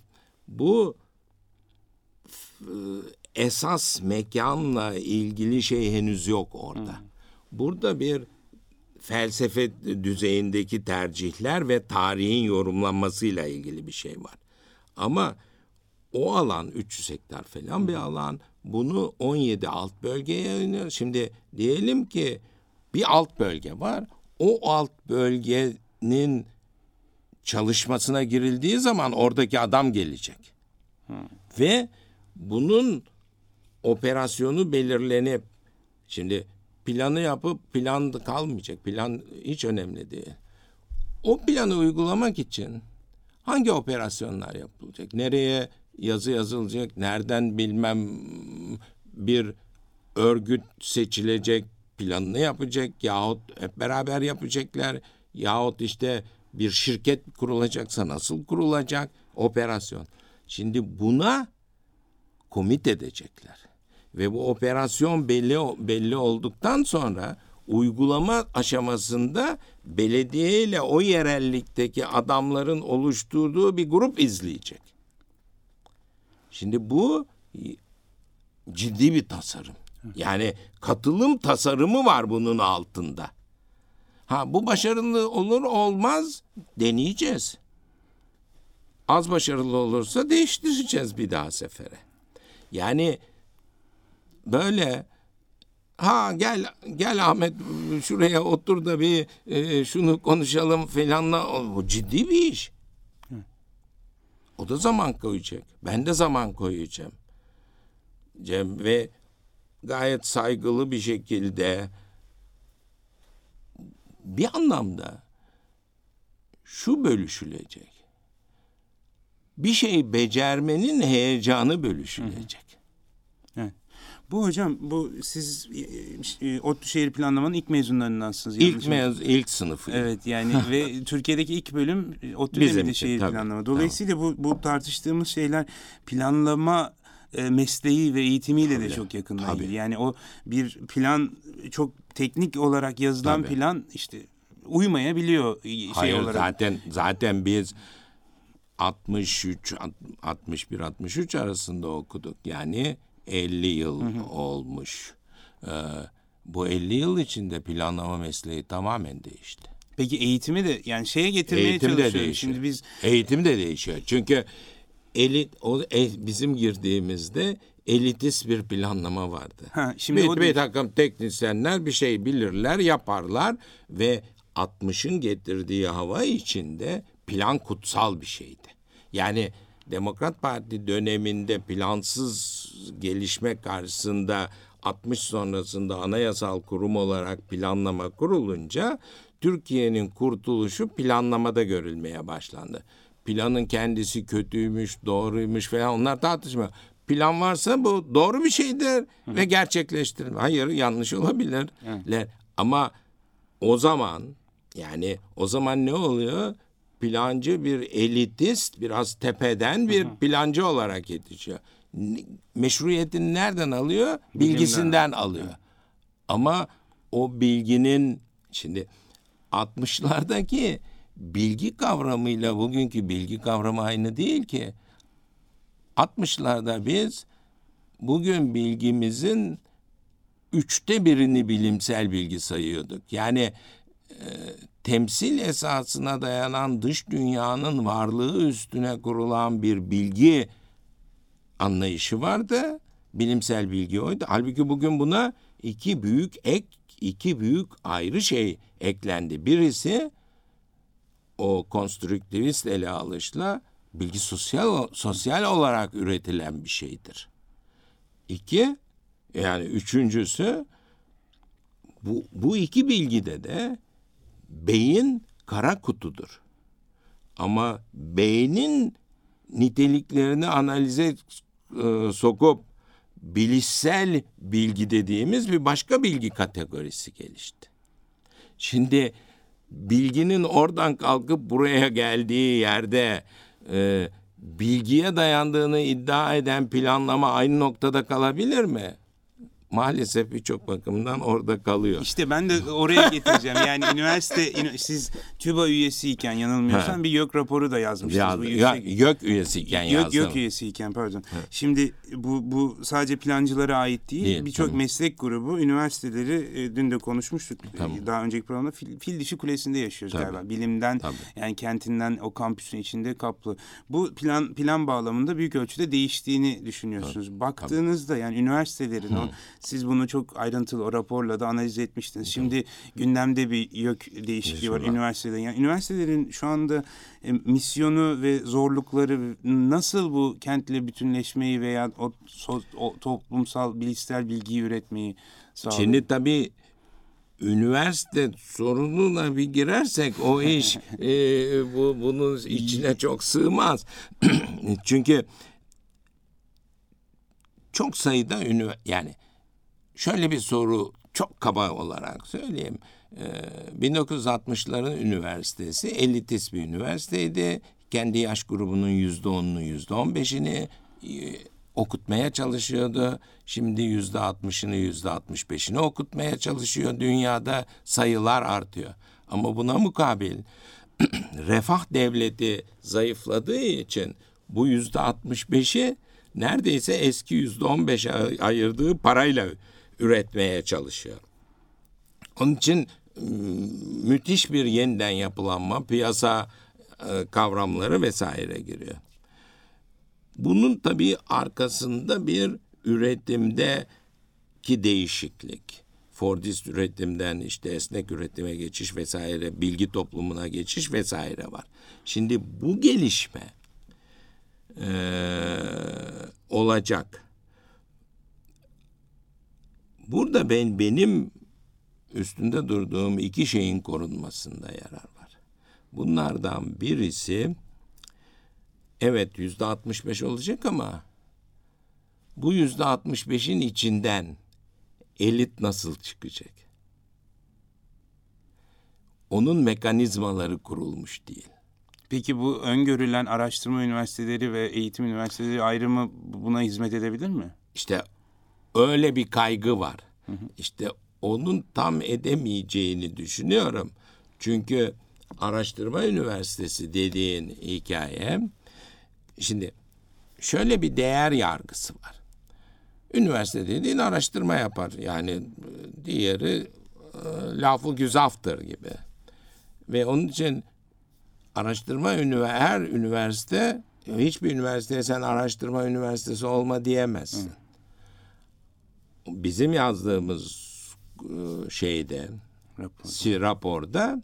bu f- esas mekanla ilgili şey henüz yok orada. Burada bir felsefe düzeyindeki tercihler ve tarihin yorumlanmasıyla ilgili bir şey var. Ama o alan 300 hektar falan bir alan. Bunu 17 alt bölgeye yayınlıyor. Şimdi diyelim ki bir alt bölge var. O alt bölgenin çalışmasına girildiği zaman oradaki adam gelecek. Ve bunun operasyonu belirlenip şimdi planı yapıp plan kalmayacak. Plan hiç önemli değil. O planı uygulamak için hangi operasyonlar yapılacak? Nereye yazı yazılacak? Nereden bilmem bir örgüt seçilecek, planını yapacak yahut hep beraber yapacaklar yahut işte bir şirket kurulacaksa nasıl kurulacak operasyon. Şimdi buna komit edecekler. Ve bu operasyon belli belli olduktan sonra uygulama aşamasında belediye ile o yerellikteki adamların oluşturduğu bir grup izleyecek. Şimdi bu ciddi bir tasarım. Yani katılım tasarımı var bunun altında. Ha bu başarılı olur olmaz deneyeceğiz. Az başarılı olursa değiştireceğiz bir daha sefere. Yani böyle ha gel gel Ahmet şuraya otur da bir e, şunu konuşalım filanla o ciddi bir iş. O da zaman koyacak. Ben de zaman koyacağım. Cem ve gayet saygılı bir şekilde bir anlamda şu bölüşülecek. Bir şey becermenin heyecanı bölüşülecek. Evet. Bu hocam bu siz e, e, ODTÜ şehir planlamanın ilk mezunlarındansınız. İlk mez ilk sınıfı. Evet yani ve Türkiye'deki ilk bölüm e, ODTÜ Bizim şehir tabii, planlama. Dolayısıyla tamam. bu bu tartıştığımız şeyler planlama e, mesleği ve eğitimiyle tabii, de çok yakından tabii. ilgili. Yani o bir plan çok teknik olarak yazılan tabii. plan işte uymayabiliyor şey Hayır, olarak. zaten zaten biz 63 61 63 arasında okuduk. Yani 50 yıl hı hı. olmuş. Ee, bu 50 yıl içinde planlama mesleği tamamen değişti. Peki eğitimi de yani şeye getirmeye eğitim çalışıyoruz. De değişiyor. Şimdi biz eğitim de değişiyor. Çünkü elit o e, bizim girdiğimizde elitist bir planlama vardı. Ha, şimdi bir, o bir takım teknisyenler bir şey bilirler, yaparlar ve 60'ın getirdiği hava içinde plan kutsal bir şeydi. Yani Demokrat Parti döneminde plansız gelişme karşısında 60 sonrasında anayasal kurum olarak planlama kurulunca Türkiye'nin kurtuluşu planlamada görülmeye başlandı. Planın kendisi kötüymüş, doğruymuş falan onlar tartışma. Plan varsa bu doğru bir şeydir Hı. ve gerçekleştirilme. Hayır yanlış olabilir. Hı. Ama o zaman yani o zaman ne oluyor? Plancı bir elitist, biraz tepeden bir Hı. plancı olarak yetişiyor. Meşruiyetini nereden alıyor? Bilgisinden alıyor. Ama o bilginin şimdi 60'lardaki bilgi kavramıyla bugünkü bilgi kavramı aynı değil ki. 60'larda biz bugün bilgimizin üçte birini bilimsel bilgi sayıyorduk. Yani e, temsil esasına dayanan dış dünyanın varlığı üstüne kurulan bir bilgi anlayışı vardı. Bilimsel bilgi oydu. Halbuki bugün buna iki büyük ek, iki büyük ayrı şey eklendi. Birisi o konstrüktivist ele alışla bilgi sosyal sosyal olarak üretilen bir şeydir. İki, yani üçüncüsü bu, bu iki bilgide de beyin kara kutudur. Ama beynin niteliklerini analize e, sokup bilişsel bilgi dediğimiz bir başka bilgi kategorisi gelişti. Şimdi bilginin oradan kalkıp buraya geldiği yerde e, bilgiye dayandığını iddia eden planlama aynı noktada kalabilir mi? Maalesef birçok bakımdan orada kalıyor. İşte ben de oraya getireceğim. Yani üniversite siz TÜBA üyesiyken yanılmıyorsam bir YÖK raporu da yazmıştınız. Yaz, bu yüksek, YÖK üyesiyken YÖK, yazdım. YÖK üyesiyken pardon. Ha. Şimdi bu bu sadece plancılara ait değil. değil Birçok tamam. meslek grubu üniversiteleri e, dün de konuşmuştuk. E, tamam. Daha önceki programda fil, fil dişi kulesinde yaşıyoruz Tabii. galiba. Bilimden Tabii. yani kentinden o kampüsün içinde kaplı. Bu plan plan bağlamında büyük ölçüde değiştiğini düşünüyorsunuz. Tabii. Baktığınızda yani üniversitelerin Hı. o siz bunu çok ayrıntılı o raporla da analiz etmiştiniz. Şimdi gündemde bir YÖK değişikliği var üniversitede. Yani üniversitelerin şu anda e, misyonu ve zorlukları nasıl bu kentle bütünleşmeyi veya o, so, o toplumsal bilişsel bilgiyi üretmeyi sağlıyor? Şimdi tabii üniversite sorununa bir girersek o iş e, bu bunun içine çok sığmaz. Çünkü çok sayıda ünü yani şöyle bir soru çok kaba olarak söyleyeyim. Ee, 1960'ların üniversitesi elitist bir üniversiteydi. Kendi yaş grubunun yüzde onunu, yüzde on beşini okutmaya çalışıyordu. Şimdi yüzde altmışını yüzde altmış beşini okutmaya çalışıyor. Dünyada sayılar artıyor. Ama buna mukabil refah devleti zayıfladığı için bu yüzde altmış beşi neredeyse eski yüzde on beşe ayırdığı parayla üretmeye çalışıyor. Onun için müthiş bir yeniden yapılanma, piyasa e, kavramları vesaire giriyor. Bunun tabii arkasında bir üretimde ki değişiklik. Fordist üretimden işte esnek üretime geçiş vesaire, bilgi toplumuna geçiş vesaire var. Şimdi bu gelişme e, olacak. Burada ben benim üstünde durduğum iki şeyin korunmasında yarar var. Bunlardan birisi evet yüzde 65 olacak ama bu yüzde 65'in içinden elit nasıl çıkacak? Onun mekanizmaları kurulmuş değil. Peki bu öngörülen araştırma üniversiteleri ve eğitim üniversiteleri ayrımı buna hizmet edebilir mi? İşte öyle bir kaygı var. Hı. İşte onun tam edemeyeceğini düşünüyorum. Çünkü araştırma üniversitesi dediğin hikaye şimdi şöyle bir değer yargısı var. Üniversite dediğin araştırma yapar. Yani e, diğeri e, lafı güzaftır gibi. Ve onun için araştırma her üniversite hiçbir üniversiteye sen araştırma üniversitesi olma diyemezsin. Hı. Bizim yazdığımız e, şeyde raporda. raporda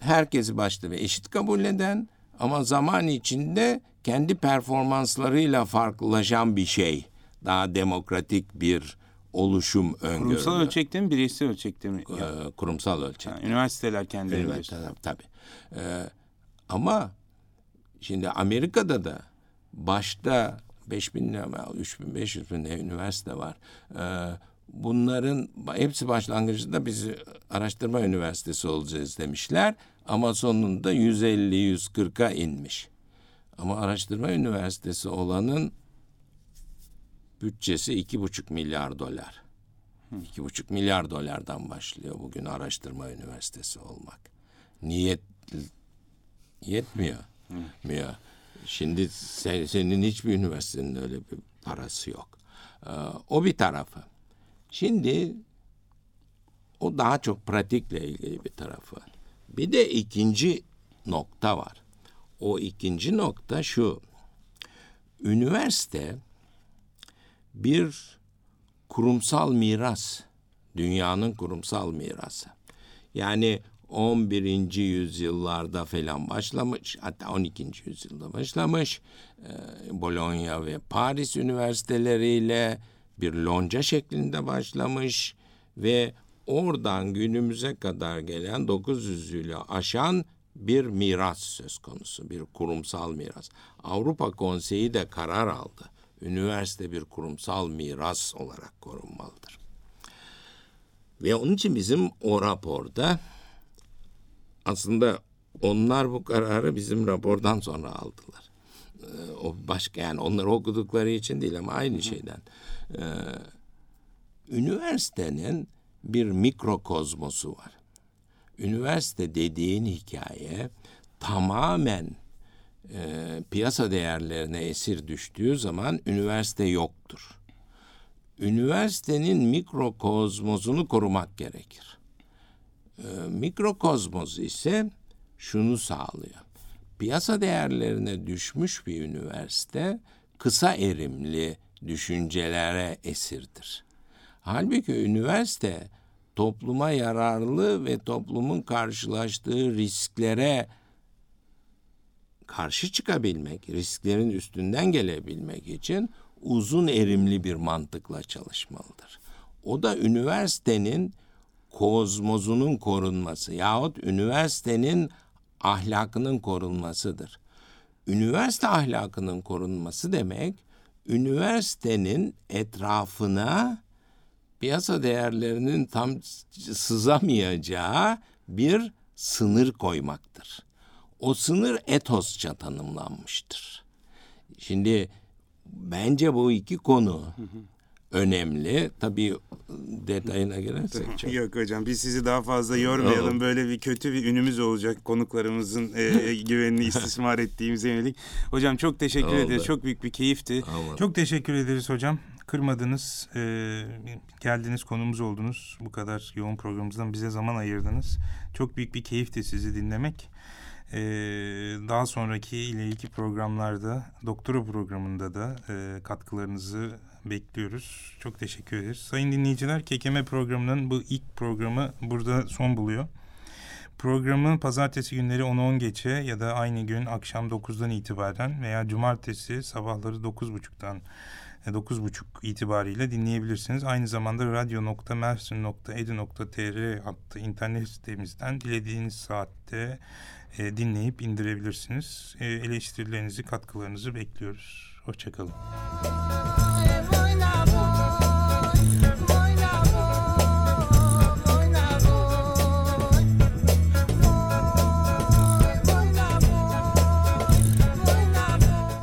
herkesi başta ve eşit kabul eden ama zaman içinde kendi performanslarıyla farklılaşan bir şey. Daha demokratik bir oluşum öngörülüyor. Kurumsal ölçekte mi, bireysel ölçekte mi? Ee, kurumsal ölçekte. Yani üniversiteler kendileri Üniversiteler, tabii. Ee, ama şimdi Amerika'da da başta 5000 3500 bin üniversite var. Ee, bunların hepsi başlangıcında biz araştırma üniversitesi olacağız demişler ama sonunda 150-140'a inmiş. Ama araştırma üniversitesi olanın bütçesi iki buçuk milyar dolar. İki buçuk milyar dolardan başlıyor bugün araştırma üniversitesi olmak. Niyet yetmiyor. Hı. Şimdi sen, senin hiçbir üniversitenin öyle bir parası yok. Ee, o bir tarafı. Şimdi o daha çok pratikle ilgili bir tarafı. Bir de ikinci nokta var. O ikinci nokta şu. Üniversite bir kurumsal miras. Dünyanın kurumsal mirası. Yani 11. yüzyıllarda falan başlamış hatta 12. yüzyılda başlamış e, Bologna ve Paris üniversiteleriyle bir lonca şeklinde başlamış ve oradan günümüze kadar gelen 900 yılı aşan bir miras söz konusu, bir kurumsal miras. Avrupa Konseyi de karar aldı. Üniversite bir kurumsal miras olarak korunmalıdır. Ve onun için bizim o raporda aslında onlar bu kararı bizim rapordan sonra aldılar. Ee, o başka yani onları okudukları için değil ama aynı şeyden. Ee, üniversitenin bir mikrokozmosu var. Üniversite dediğin hikaye tamamen e, piyasa değerlerine esir düştüğü zaman üniversite yoktur. Üniversitenin mikrokozmosunu korumak gerekir. E, mikrokozmos ise şunu sağlıyor. Piyasa değerlerine düşmüş bir üniversite kısa erimli düşüncelere esirdir. Halbuki üniversite topluma yararlı ve toplumun karşılaştığı risklere karşı çıkabilmek, risklerin üstünden gelebilmek için uzun erimli bir mantıkla çalışmalıdır. O da üniversitenin kozmozunun korunması yahut üniversitenin ahlakının korunmasıdır. Üniversite ahlakının korunması demek üniversitenin etrafına piyasa değerlerinin tam sızamayacağı bir sınır koymaktır. O sınır etosça tanımlanmıştır. Şimdi bence bu iki konu önemli. Tabii detayına girersek çok. Yok hocam biz sizi daha fazla yormayalım. Yok. Böyle bir kötü bir ünümüz olacak konuklarımızın e, güvenini istismar ettiğimize yönelik. Hocam çok teşekkür Oldu. ederiz. Çok büyük bir keyifti. Aman. Çok teşekkür ederiz hocam. Kırmadınız, e, geldiniz, konumuz oldunuz. Bu kadar yoğun programımızdan bize zaman ayırdınız. Çok büyük bir keyifti sizi dinlemek. E, daha sonraki ileriki programlarda, doktora programında da e, katkılarınızı bekliyoruz. Çok teşekkür ederiz. Sayın dinleyiciler, Kekeme programının bu ilk programı burada son buluyor. Programı pazartesi günleri 10-10 geçe ya da aynı gün akşam 9'dan itibaren veya cumartesi sabahları 9.30'dan e, 9.30 itibariyle dinleyebilirsiniz. Aynı zamanda radyo.mersin.edu.tr adlı internet sitemizden dilediğiniz saatte e, dinleyip indirebilirsiniz. E, eleştirilerinizi, katkılarınızı bekliyoruz. Hoşçakalın.